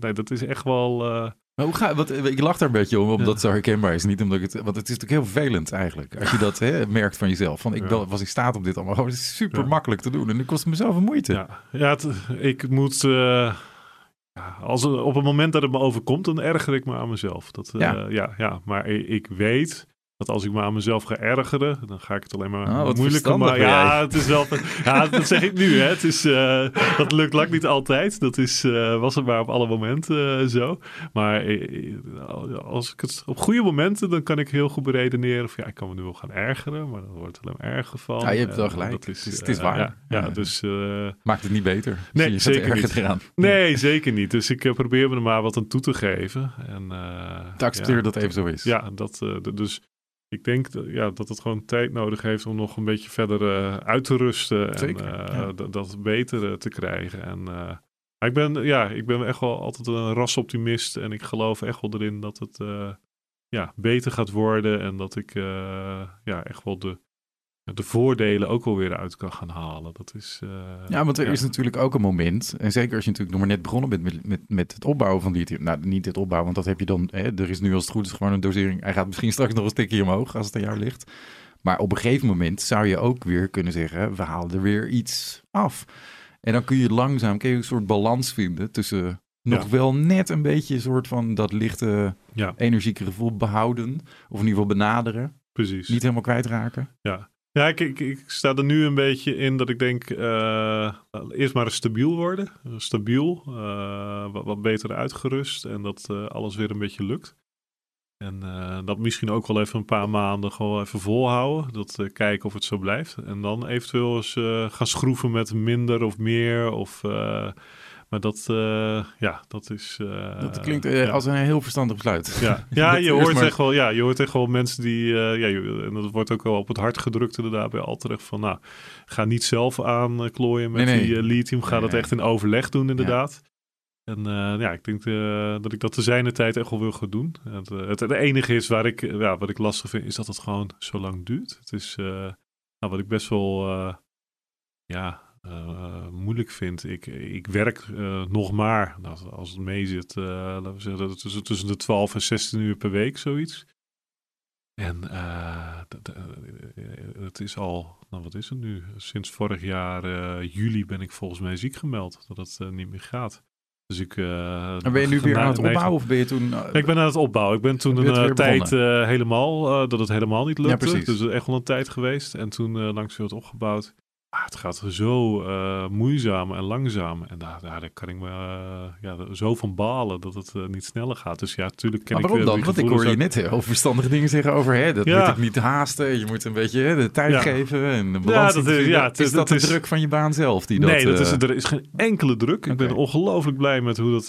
nee, dat is echt wel maar hoe ga, wat, ik lach daar een beetje om, omdat het zo herkenbaar is. Niet omdat ik het, want het is natuurlijk heel vervelend eigenlijk. Als je dat hè, merkt van jezelf. Van ik wel, was in staat om dit allemaal. Gewoon, het is super makkelijk te doen. En het kost mezelf een moeite. Ja, ja ik moet. Uh, als, op het moment dat het me overkomt, dan erger ik me aan mezelf. Dat, uh, ja. ja, ja, maar ik weet dat als ik me aan mezelf ga ergeren, dan ga ik het alleen maar oh, moeilijker maken. Ja, het is wel. ja, dat zeg ik nu. Hè. Het is, uh, dat lukt lang niet altijd. Dat is, uh, was het maar op alle momenten uh, zo. Maar als ik het op goede momenten, dan kan ik heel goed beredeneren. Of ja, ik kan me nu wel gaan ergeren, maar dan wordt het alleen maar erger van. Ja, je hebt wel gelijk. Is, het, is, het is waar. Ja, ja, dus. Maakt het niet beter. Nee, je zeker niet. Eraan. Nee, zeker niet. Dus ik probeer me er maar wat aan toe te geven. En, te accepteren dat het even zo is. Ja, dat, dus ik denk dat, ja, dat het gewoon tijd nodig heeft om nog een beetje verder uh, uit te rusten. en uh, dat beter uh, te krijgen. En ik ben, ja, ik ben echt wel altijd een rasoptimist. En ik geloof echt wel erin dat het ja, beter gaat worden. En dat ik ja, echt wel de de voordelen ook alweer uit kan gaan halen. Dat is, uh, ja, want er is natuurlijk ook een moment, en zeker als je natuurlijk nog maar net begonnen bent met, met, met het opbouwen van lithium. Nou, niet het opbouwen, want dat heb je dan, hè, er is nu als het goed is gewoon een dosering. Hij gaat misschien straks nog een stukje omhoog als het aan jou ligt. Maar op een gegeven moment zou je ook weer kunnen zeggen, we halen er weer iets af. En dan kun je langzaam kun je een soort balans vinden tussen nog wel net een beetje een soort van dat lichte ja. energieke gevoel behouden. Of in ieder geval benaderen. Precies. Niet helemaal kwijtraken. Ja, ja, ik, ik, sta er nu een beetje in dat ik denk, uh, eerst maar stabiel worden. Stabiel, uh, wat, beter uitgerust en dat uh, alles weer een beetje lukt. En dat misschien ook wel even een paar maanden gewoon even volhouden. Dat kijken of het zo blijft. En dan eventueel eens gaan schroeven met minder of meer of maar dat, uh, ja, dat is... Uh, dat klinkt uh, als een heel verstandig besluit. Ja, ja je, hoort maar... echt wel, ja je hoort echt wel mensen die... ja, en dat wordt ook wel op het hart gedrukt inderdaad bij Alterrecht van... Nou, ga niet zelf aanklooien met nee, nee. die lithium. Ga dat echt in overleg doen inderdaad. Ja. En ja, ik denk dat ik dat te zijne tijd echt wel wil gaan doen. Het, het, het, enige is waar ik, ja, wat ik lastig vind, is dat het gewoon zo lang duurt. Het is nou, wat ik best wel, ja, uh, moeilijk vind. Ik, ik werk uh, nog maar, nou, als het mee zit, uh, laten we zeggen, tussen, tussen de 12 en 16 uur per week, zoiets. En het is al, nou wat is het nu? Sinds vorig jaar juli ben ik volgens mij ziek gemeld dat het niet meer gaat. Dus ik, uh, ben je nu weer aan het opbouwen of ben je toen... ik ben aan het opbouwen. Ik ben toen een tijd helemaal, dat het helemaal niet lukte. Ja, dus echt wel een tijd geweest. En toen langs weer wat opgebouwd. Ah, het gaat zo uh, moeizaam en langzaam. En daar, daar kan ik me uh, ja, zo van balen dat het uh, niet sneller gaat. Dus ja, natuurlijk ken maar waarom ik dan? Want ik hoor je net heel verstandige dingen zeggen over... Hè, dat ja. moet ik niet haasten. Je moet een beetje hè, de tijd ja. geven en de balans. Ja, dat is, ja, het is, dat de druk van je baan zelf? Die nee, dat, dat is, er is geen enkele druk. Ik ben ongelooflijk blij met hoe dat,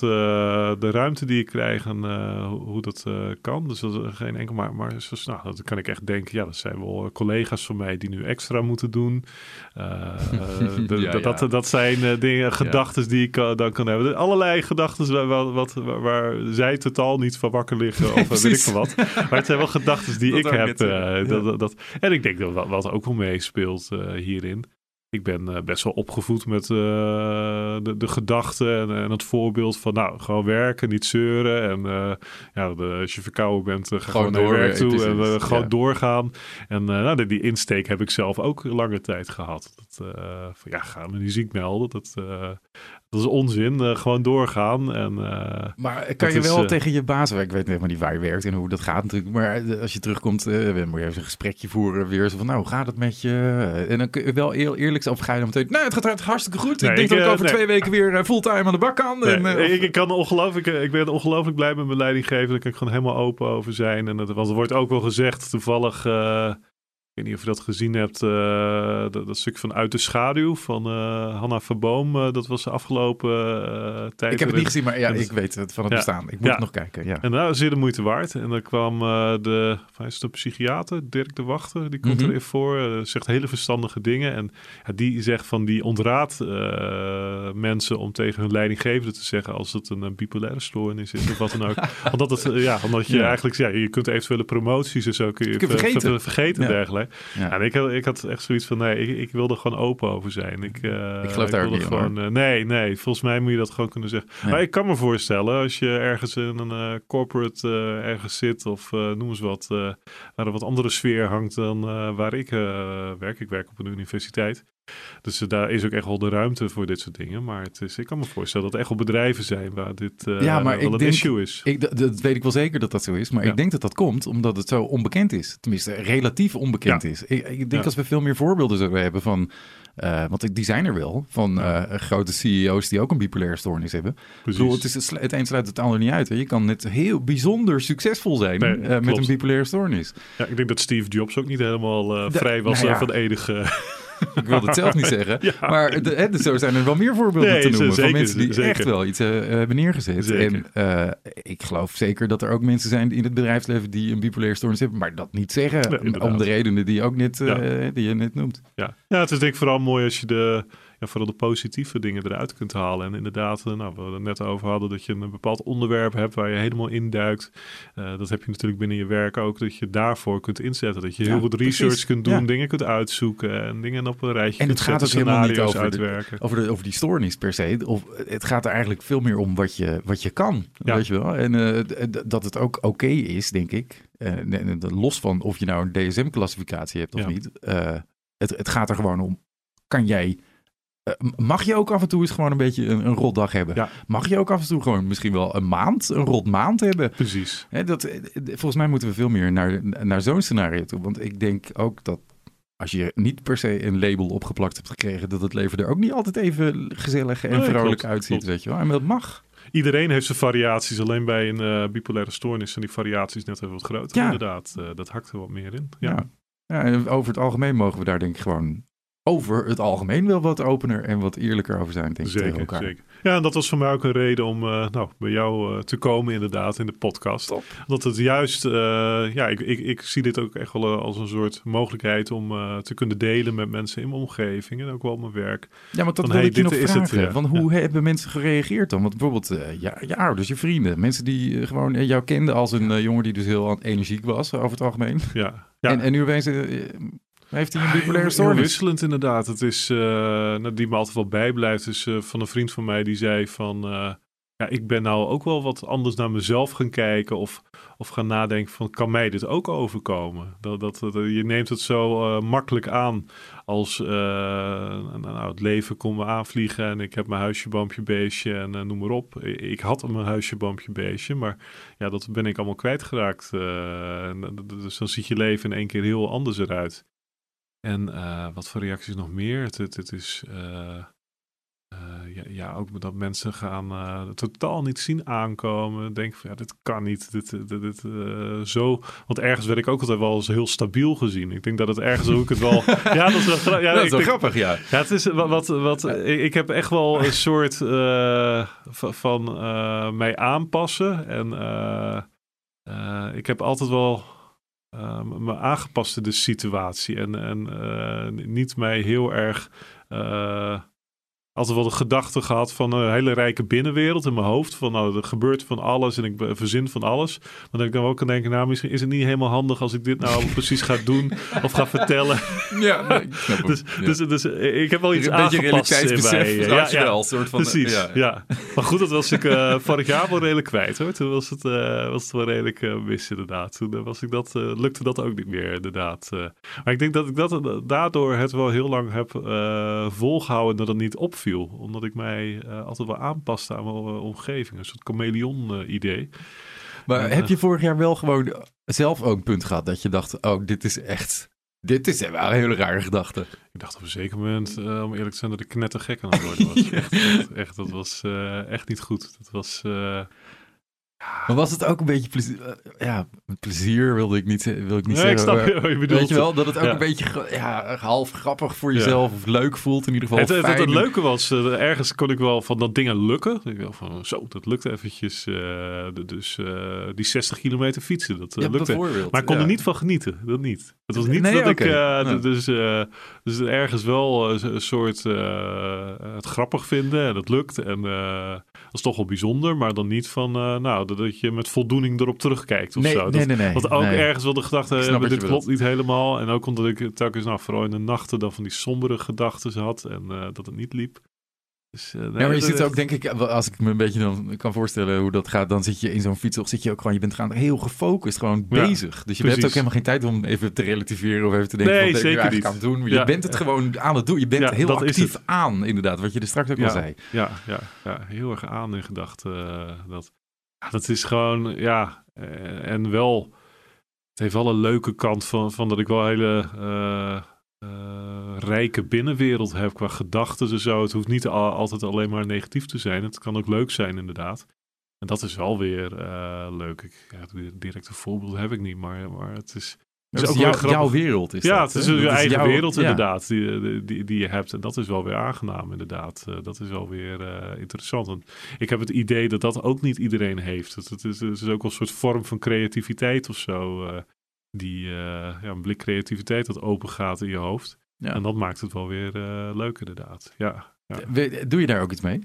de ruimte die ik krijg en hoe dat kan. Dus dat is geen enkel... Maar, maar nou, dat kan ik echt denken, ja, dat zijn wel collega's van mij die nu extra moeten doen. De, ja, dat, dat zijn uh, dingen, gedachten die ik dan kan hebben. Allerlei gedachten waar, wat, waar, waar, zij totaal niet van wakker liggen of weet ik veel wat. Maar het zijn wel gedachten die ik heb. Dat, dat, en ik denk dat wat, wat ook wel meespeelt hierin ik ben uh, best wel opgevoed met uh, de, de gedachten en, en, het voorbeeld van nou, gewoon werken, niet zeuren. En uh, ja, de, als je verkouden bent, ga gewoon, gewoon naar werk toe en gewoon ja. doorgaan. En nou, die insteek heb ik zelf ook lange tijd gehad. Dat, van, ja, ga me niet ziek melden. Dat, dat is onzin. Uh, gewoon doorgaan. En, uh, maar kan je wel is, uh, tegen je baas? Ik weet helemaal niet waar je werkt en hoe dat gaat natuurlijk. Maar als je terugkomt, moet je even een gesprekje voeren. Weer zo van, nou, hoe gaat het met je? En dan kun je wel heel eerlijk zijn. Of ga je dan meteen, nou, het gaat hartstikke goed. Nee, ik denk ik, dat ik over nee. twee weken weer fulltime aan de bak kan. Nee, en, ik, ik, kan ongelooflijk, ik ben ongelooflijk blij met mijn leidinggever. Daar kan ik gewoon helemaal open over zijn. En dat, want er wordt ook wel gezegd, toevallig weet niet of je dat gezien hebt, uh, dat, dat, stuk van Uit de Schaduw van uh, Hanna Verboom. Uh, dat was de afgelopen tijd. Ik heb het niet gezien, maar ja, ik weet het van het bestaan. Ik moet nog kijken. Ja. En daar zeer de moeite waard. En dan kwam de, is de psychiater, Dirk de Wachter, die komt mm -hmm. erin voor. zegt hele verstandige dingen. En die zegt van die ontraadt mensen om tegen hun leidinggevende te zeggen als het een, een bipolaire stoornis is of wat dan ook. omdat, het, ja, omdat je eigenlijk, ja, je kunt eventuele promoties en zo kun je, kun je vergeten, vergeten dergelijke. Ja. En ik, had, ik had echt zoiets van, nee, ik, ik wil er gewoon open over zijn. Ik, uh, ik geloof daar ook niet gewoon, uh, Nee, nee, volgens mij moet je dat gewoon kunnen zeggen. Maar ik kan me voorstellen, als je ergens in een uh, corporate ergens zit of noem eens wat, waar er wat andere sfeer hangt dan waar ik werk. Ik werk op een universiteit. Dus uh, daar is ook echt wel de ruimte voor dit soort dingen. Maar het is, ik kan me voorstellen dat er echt wel bedrijven zijn waar dit uh, ja, maar wel een denk, issue is. Ik, dat weet ik wel zeker dat dat zo is. Maar ja. ik denk dat dat komt omdat het zo onbekend is. Tenminste, relatief onbekend ja. is. Ik, ik denk als we veel meer voorbeelden zouden hebben van... Uh, want die zijn er wel, van uh, grote CEO's die ook een bipolaire stoornis hebben. Bedoel, het, is het, het een sluit het ander niet uit. Hè. Je kan net heel bijzonder succesvol zijn nee, uh, met een bipolaire stoornis. Ja, ik denk dat Steve Jobs ook niet helemaal vrij was nou ja. van enige ik wilde het zelf niet zeggen. ja. Maar de, hè, zo zijn er wel meer voorbeelden nee, te noemen. Zeker, van mensen die zeker. echt wel iets uh, hebben neergezet. Zeker. En uh, ik geloof zeker dat er ook mensen zijn in het bedrijfsleven die een bipolaire stoornis hebben. Maar dat niet zeggen. Nee, om de redenen die je ook net, uh, ja. die je net noemt. Ja. ja, het is denk ik vooral mooi als je de ja, vooral de positieve dingen eruit kunt halen. En inderdaad, uh, nou, we het net over hadden dat je een bepaald onderwerp hebt waar je helemaal induikt. Uh, dat heb je natuurlijk binnen je werk ook, dat je daarvoor kunt inzetten. Dat je ja, heel goed research precies. kunt doen, ja. dingen kunt uitzoeken en dingen op een rijtje en kunt het gaat ook helemaal niet over, uitwerken. De, over, de, over die stoornis per se. Of, het gaat er eigenlijk veel meer om wat je, wat je kan, weet je wel. En uh, dat het ook oké okay is, denk ik. los van of je nou een DSM-classificatie hebt of niet. het, het gaat er gewoon om, kan jij mag je ook af en toe eens gewoon een beetje een, een rotdag hebben? Ja. Mag je ook af en toe gewoon misschien wel een maand, een rot maand hebben? Precies. Hè, dat, eh, volgens mij moeten we veel meer naar, naar zo'n scenario toe. Want ik denk ook dat als je niet per se een label opgeplakt hebt gekregen, dat het leven er ook niet altijd even gezellig en nee, vrolijk klopt, uitziet, klopt. weet je wel. En dat mag. Iedereen heeft zijn variaties, alleen bij een uh, bipolaire stoornis zijn die variaties net even wat groter. Ja. Inderdaad, uh, dat hakt er wat meer in. Ja. ja. Ja, en over het algemeen mogen we daar denk ik gewoon over het algemeen wel wat opener en wat eerlijker over zijn, denk ik, zeker, elkaar. Zeker. Ja, en dat was voor mij ook een reden om uh, nou, bij jou uh, te komen inderdaad in de podcast. Top. Dat het juist, uh, ja, ik, ik, ik zie dit ook echt wel als een soort mogelijkheid om te kunnen delen met mensen in mijn omgeving en ook wel mijn werk. Ja, want dat wil hey, ik je nog vragen. Het, ja. Want hoe ja. hebben mensen gereageerd dan? Want bijvoorbeeld ja, je ouders, je vrienden, mensen die gewoon jou kenden als een jongen die dus heel energiek was over het algemeen. Ja. ja. En, en nu opeens heeft hij een bipolaire stoornis? Heel wisselend inderdaad. Het is, uh, die me altijd wel bijblijft, is uh, van een vriend van mij die zei van... Uh, ja, ik ben nou ook wel wat anders naar mezelf gaan kijken of, of gaan nadenken van... kan mij dit ook overkomen? Dat, dat, dat je neemt het zo makkelijk aan als nou, het leven komt me aanvliegen... en ik heb mijn huisje, boompje, beestje en noem maar op. Ik had mijn huisje, boompje, beestje, maar ja, dat ben ik allemaal kwijtgeraakt. dus dan ziet je leven in één keer heel anders eruit. En wat voor reacties nog meer? Het, het, het is uh, ja, ja, ook dat mensen gaan totaal niet zien aankomen. Denken van ja, dit kan niet. Dit, dit, dit zo. Want ergens werd ik ook altijd wel eens heel stabiel gezien. Ik denk dat het ergens ook het wel. ja, dat is wel, ja, dat is wel grappig, ja. Ja, het is wat. wat, wat ik, ik, heb echt wel een soort van mij aanpassen. En ik heb altijd wel. Me aangepast de situatie en, en niet mij heel erg altijd wel de gedachte gehad van een hele rijke binnenwereld in mijn hoofd. Van nou, er gebeurt van alles en ik verzin van alles. Maar dat ik dan ook kan denken, nou, misschien is het niet helemaal handig als ik dit nou precies ga doen of ga vertellen. Ja, nee, dus, dus, dus, ik heb wel iets een aangepast in mij. Ja, ja, wel, soort van, precies. Ja. ja. Maar goed, dat was ik uh, vorig jaar wel redelijk kwijt hoor. Toen was het, uh, was het wel redelijk uh, mis inderdaad. Toen was ik dat, lukte dat ook niet meer inderdaad. maar ik denk dat ik dat daardoor het wel heel lang heb volgehouden dat het niet opviel omdat ik mij uh, altijd wel aanpaste aan mijn uh, omgeving. Een soort chameleon-idee. maar heb je vorig jaar wel gewoon zelf ook een punt gehad dat je dacht: oh, dit is echt. Dit is wel een hele rare gedachte. Ik dacht op een zeker moment, uh, om eerlijk te zijn, dat ik knettergek aan het worden was. echt, echt, echt, dat was echt niet goed. Dat was, maar was het ook een beetje plezier? Eh, ja, plezier wilde ik niet, wil ik niet nee, zeggen. Ik snap je, je bedoelt. Weet je wel, dat het ook een beetje ja, half grappig voor jezelf of leuk voelt in ieder geval. Het, het, het, leuke was, uh, ergens kon ik wel van dat dingen lukken. Ik wel van, zo, dat lukte eventjes. Uh, dus uh, die 60 kilometer fietsen, dat lukte. Maar ik kon er niet van genieten, dat niet. Het was niet nee, dat okay. ik, nee. dus, dus ergens wel een soort het grappig vinden en dat lukt. En dat is toch wel bijzonder, maar dan niet van, nou, dat je met voldoening erop terugkijkt of nee, zo. Nee, nee, nee. Want ook ergens wel de gedachte hebben, dit klopt niet helemaal. En ook omdat ik telkens, nou, vooral in de nachten dan van die sombere gedachten had en dat het niet liep. Dus, uh, ja, maar je zit ook, denk ik, als ik me een beetje dan kan voorstellen hoe dat gaat, dan zit je in zo'n fiets, zit je ook gewoon, je bent gewoon heel gefocust, gewoon ja, bezig. Dus je precies. hebt ook helemaal geen tijd om even te relativeren of even te denken nee, wat zeker je eigenlijk aan het doen. Je bent het gewoon aan het doen. Je bent heel actief aan, inderdaad, wat je er straks ook al zei. Ja, ja, ja, heel erg aan in gedachten. Uh, dat dat is gewoon, ja, uh, en wel, het heeft wel een leuke kant van, van dat ik wel hele uh, uh, rijke binnenwereld heb qua gedachten en zo. Het hoeft niet al, altijd alleen maar negatief te zijn. Het kan ook leuk zijn, inderdaad. En dat is wel weer leuk. Ik, ja, directe voorbeeld heb ik niet, maar, maar het is het is ook jou, jouw wereld is Ja, dat, het is je eigen jouw, wereld inderdaad die, die, die, je hebt. En dat is wel weer aangenaam inderdaad. Uh, dat is wel weer uh, interessant. En ik heb het idee dat dat ook niet iedereen heeft. Het, het, is, het is ook een soort vorm van creativiteit of zo. Uh, die, ja, een blik creativiteit dat open gaat in je hoofd. Ja. En dat maakt het wel weer leuk inderdaad. Ja, ja. Doe je daar ook iets mee?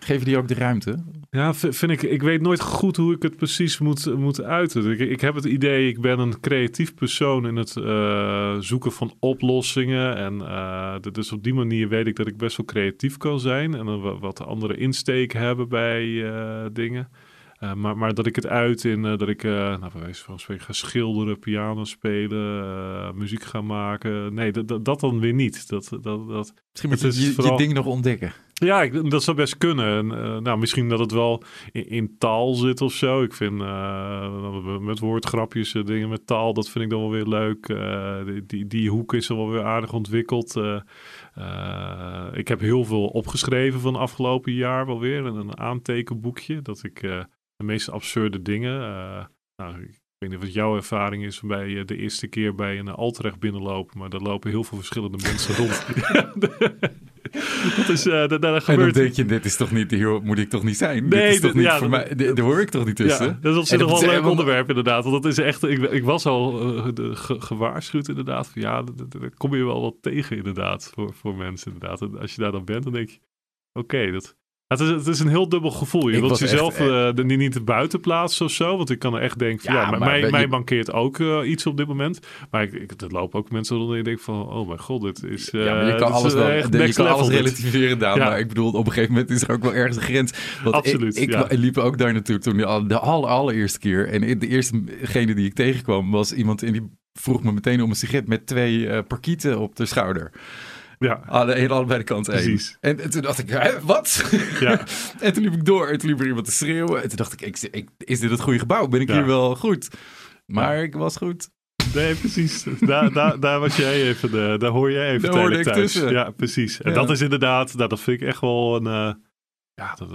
Geven die ook de ruimte? Ja, vind ik. Ik weet nooit goed hoe ik het precies moet, moet uiten. Ik, ik heb het idee, ik ben een creatief persoon in het uh, zoeken van oplossingen. En uh, dus op die manier weet ik dat ik best wel creatief kan zijn. En wat andere insteek hebben bij uh, dingen. Uh, maar, maar dat ik het uit in uh, dat ik, uh, nou, bij wijze van spreken, ga schilderen, piano spelen, muziek gaan maken. Nee, dat, dat dan weer niet. Dat, dat, dat, Misschien moet je je, vooral... je ding nog ontdekken. Ja, ik, dat zou best kunnen. En, nou, misschien dat het wel in, in, taal zit of zo. Ik vind met woordgrapjes, dingen met taal, dat vind ik dan wel weer leuk. Die, die, die, hoek is er wel weer aardig ontwikkeld. ik heb heel veel opgeschreven van afgelopen jaar wel weer. Een aantekenboekje dat ik de meest absurde dingen. Nou, ik weet niet wat jouw ervaring is bij de eerste keer bij een Altrecht binnenlopen, maar daar lopen heel veel verschillende mensen rond. dat is, uh, daar, daar gebeurt... En dan denk je, dit is toch niet, hier moet ik toch niet zijn? Nee, dit is toch niet ja, voor mij, daar hoor ik toch niet tussen? Ja, dat is toch wel een leuk onderwerp inderdaad, want dat is echt, ik, ik was al uh, ge, gewaarschuwd inderdaad, van ja, daar kom je wel wat tegen inderdaad, voor, voor mensen inderdaad. En als je daar dan bent, dan denk je, oké, okay, dat het is, het is een heel dubbel gevoel. Je ik wilt jezelf echt, uh, niet buiten plaatsen of zo. Want ik kan er echt denken, ja, ja maar mij, je... mij mankeert ook uh, iets op dit moment. Maar ik, ik, er lopen ook mensen rond en je denkt van, oh mijn god, dit is uh, Ja, maar je kan alles, wel, je kan alles relativeren, daar. Ja. Maar ik bedoel, op een gegeven moment is er ook wel ergens een grens. Want Absoluut, ik, ik liep ook daar natuurlijk toen de, de aller, allereerste keer. En de eerstegene die ik tegenkwam was iemand en die vroeg me meteen om een sigaret met twee parkieten op de schouder. Ja. Alle, allebei de kanten Precies. En, en, toen dacht ik, wat? Ja. en toen liep ik door en toen liep er iemand te schreeuwen. En toen dacht ik, ik, ik is dit het goede gebouw? Ben ik ja. hier wel goed? Maar ja. ik was goed. Nee, precies. Daar, daar, daar was jij even, de, daar hoor jij even daar thuis. Tussen. Ja, precies. En dat is inderdaad, nou, dat vind ik echt wel een... Uh, ja, dat,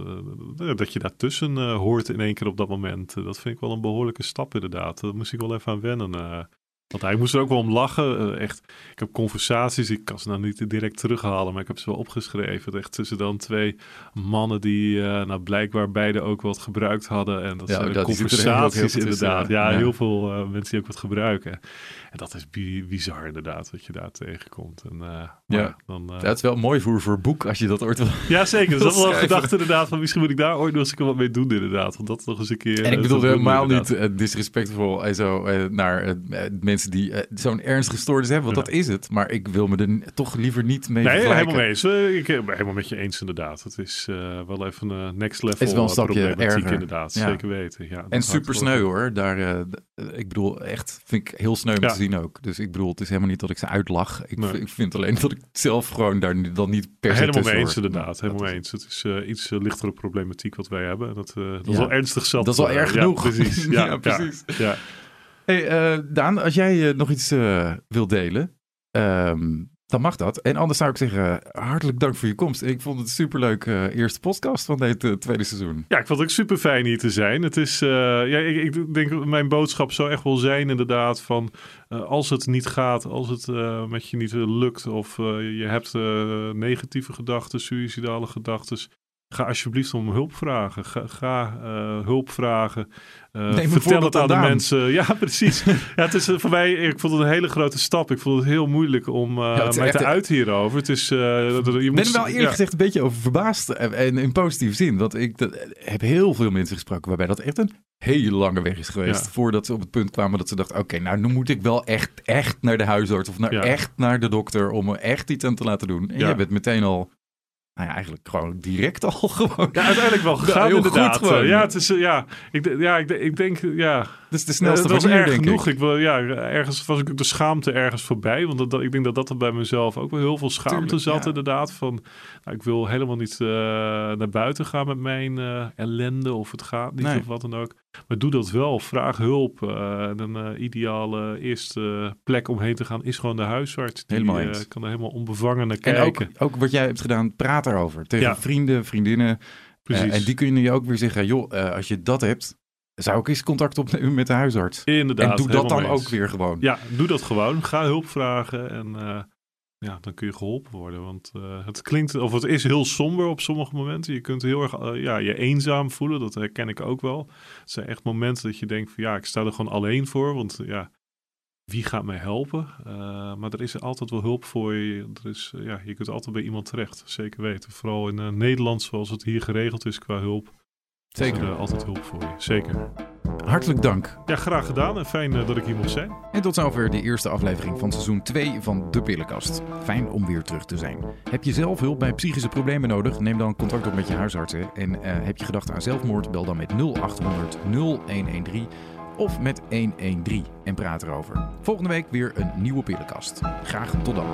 uh, dat je daartussen uh, hoort in één keer op dat moment. dat vind ik wel een behoorlijke stap inderdaad. Daar moest ik wel even aan wennen. Want hij moest er ook wel om lachen. Uh, echt, ik heb conversaties, ik kan ze nou niet direct terughalen, maar ik heb ze wel opgeschreven. Echt tussen dan twee mannen die uh, nou, blijkbaar beide ook wat gebruikt hadden. En dat ja, zijn dat conversaties inderdaad. Ja, ja, heel veel uh, mensen die ook wat gebruiken. En dat is bizar inderdaad, wat je daar tegenkomt. En, ja, dan, dat is wel mooi voor, voor boek als je dat ooit wil. Ja, zeker. Dus dat is wel een gedachte inderdaad van misschien moet ik daar ooit nog eens wat mee doen inderdaad. Want dat nog eens een keer... En ik bedoel helemaal niet disrespectvol en zo naar mensen die zo'n ernstige stoornis hebben, want ja. dat is het. Maar ik wil me er toch liever niet mee nee, vergelijken. helemaal mee eens. Ik ben helemaal met je eens inderdaad. Het is wel even een next level is wel een stapje erger. inderdaad. Ja. Zeker weten. Ja, en super sneu hoor. Daar, ik bedoel, echt vind ik heel sneu te zien ook. Dus ik bedoel, het is helemaal niet dat ik ze uitlach. Ik, nee. ik vind alleen dat ik zelf gewoon daar dan niet per se Helemaal mee eens inderdaad. Helemaal mee eens. Het is iets lichtere problematiek wat wij hebben. Dat, dat is wel ernstig zelf. Dat is wel erg genoeg. precies. Ja, precies. ja. Hey, uh, Daan, als jij uh, nog iets uh, wil delen, um, dan mag dat. En anders zou ik zeggen, hartelijk dank voor je komst. Ik vond het superleuk eerste podcast van dit tweede seizoen. Ja, ik vond het ook super fijn hier te zijn. Het is, ja, ik, ik, denk mijn boodschap zou echt wel zijn inderdaad van als het niet gaat, als het met je niet lukt of je hebt negatieve gedachten, suïcidale gedachten, Ga alsjeblieft om hulp vragen. Ga, ga uh, hulp vragen. Uh, vertel het aan de mensen. Ja, precies. ja, het is uh, voor mij, ik vond het een hele grote stap. Ik vond het heel moeilijk om ja, mij te uiten hierover. Het is, je ben er wel eerlijk ja. gezegd een beetje over verbaasd. En in positieve zin. Want ik dat, heb heel veel mensen gesproken waarbij dat echt een hele lange weg is geweest. Voordat ze op het punt kwamen dat ze dachten, oké, okay, nou nu moet ik wel echt, echt naar de huisarts. Of naar echt naar de dokter om er echt iets aan te laten doen. En je bent meteen al nou ja, eigenlijk gewoon direct al gewoon. Ja, uiteindelijk wel gegaan ja, inderdaad. Goed gewoon. Ja, het is, ja, ik, ja, ik, ik denk, ja. Dat is de snelste dat was erg genoeg. Ik. ik. wil, ja, ergens was ik de schaamte ergens voorbij. Want dat, ik denk dat dat er bij mezelf ook wel heel veel schaamte Tuurlijk, zat ja. inderdaad. Van, nou, ik wil helemaal niet uh, naar buiten gaan met mijn uh, ellende of het gaat niet nee. of wat dan ook. Maar doe dat wel. Vraag hulp. Uh, een ideale eerste plek om heen te gaan is gewoon de huisarts. Die helemaal eens. kan er helemaal onbevangen naar kijken. En ook, ook wat jij hebt gedaan, praat erover. Tegen ja. vrienden, vriendinnen. Precies. en die kunnen je ook weer zeggen, joh, als je dat hebt, zou ik eens contact opnemen met de huisarts. Inderdaad. En doe dat dan eens. ook weer gewoon. Ja, doe dat gewoon. Ga hulp vragen en uh, ja, dan kun je geholpen worden. Want uh, het klinkt, of het is heel somber op sommige momenten. Je kunt heel erg uh, ja, je eenzaam voelen, dat herken ik ook wel. Het zijn echt momenten dat je denkt van ja, ik sta er gewoon alleen voor. Want ja, wie gaat mij helpen? maar er is altijd wel hulp voor je. Er is, ja, je kunt altijd bij iemand terecht, zeker weten. Vooral in Nederland, zoals het hier geregeld is qua hulp. Zeker. Er altijd hulp voor je, zeker. Hartelijk dank. Ja, graag gedaan en fijn uh, dat ik hier mocht zijn. En tot zover de eerste aflevering van seizoen 2 van De Pillenkast. Fijn om weer terug te zijn. Heb je zelf hulp bij psychische problemen nodig? Neem dan contact op met je huisartsen. En uh, heb je gedacht aan zelfmoord? Bel dan met 0800 0113 of met 113 en praat erover. Volgende week weer een nieuwe Pillenkast. Graag tot dan.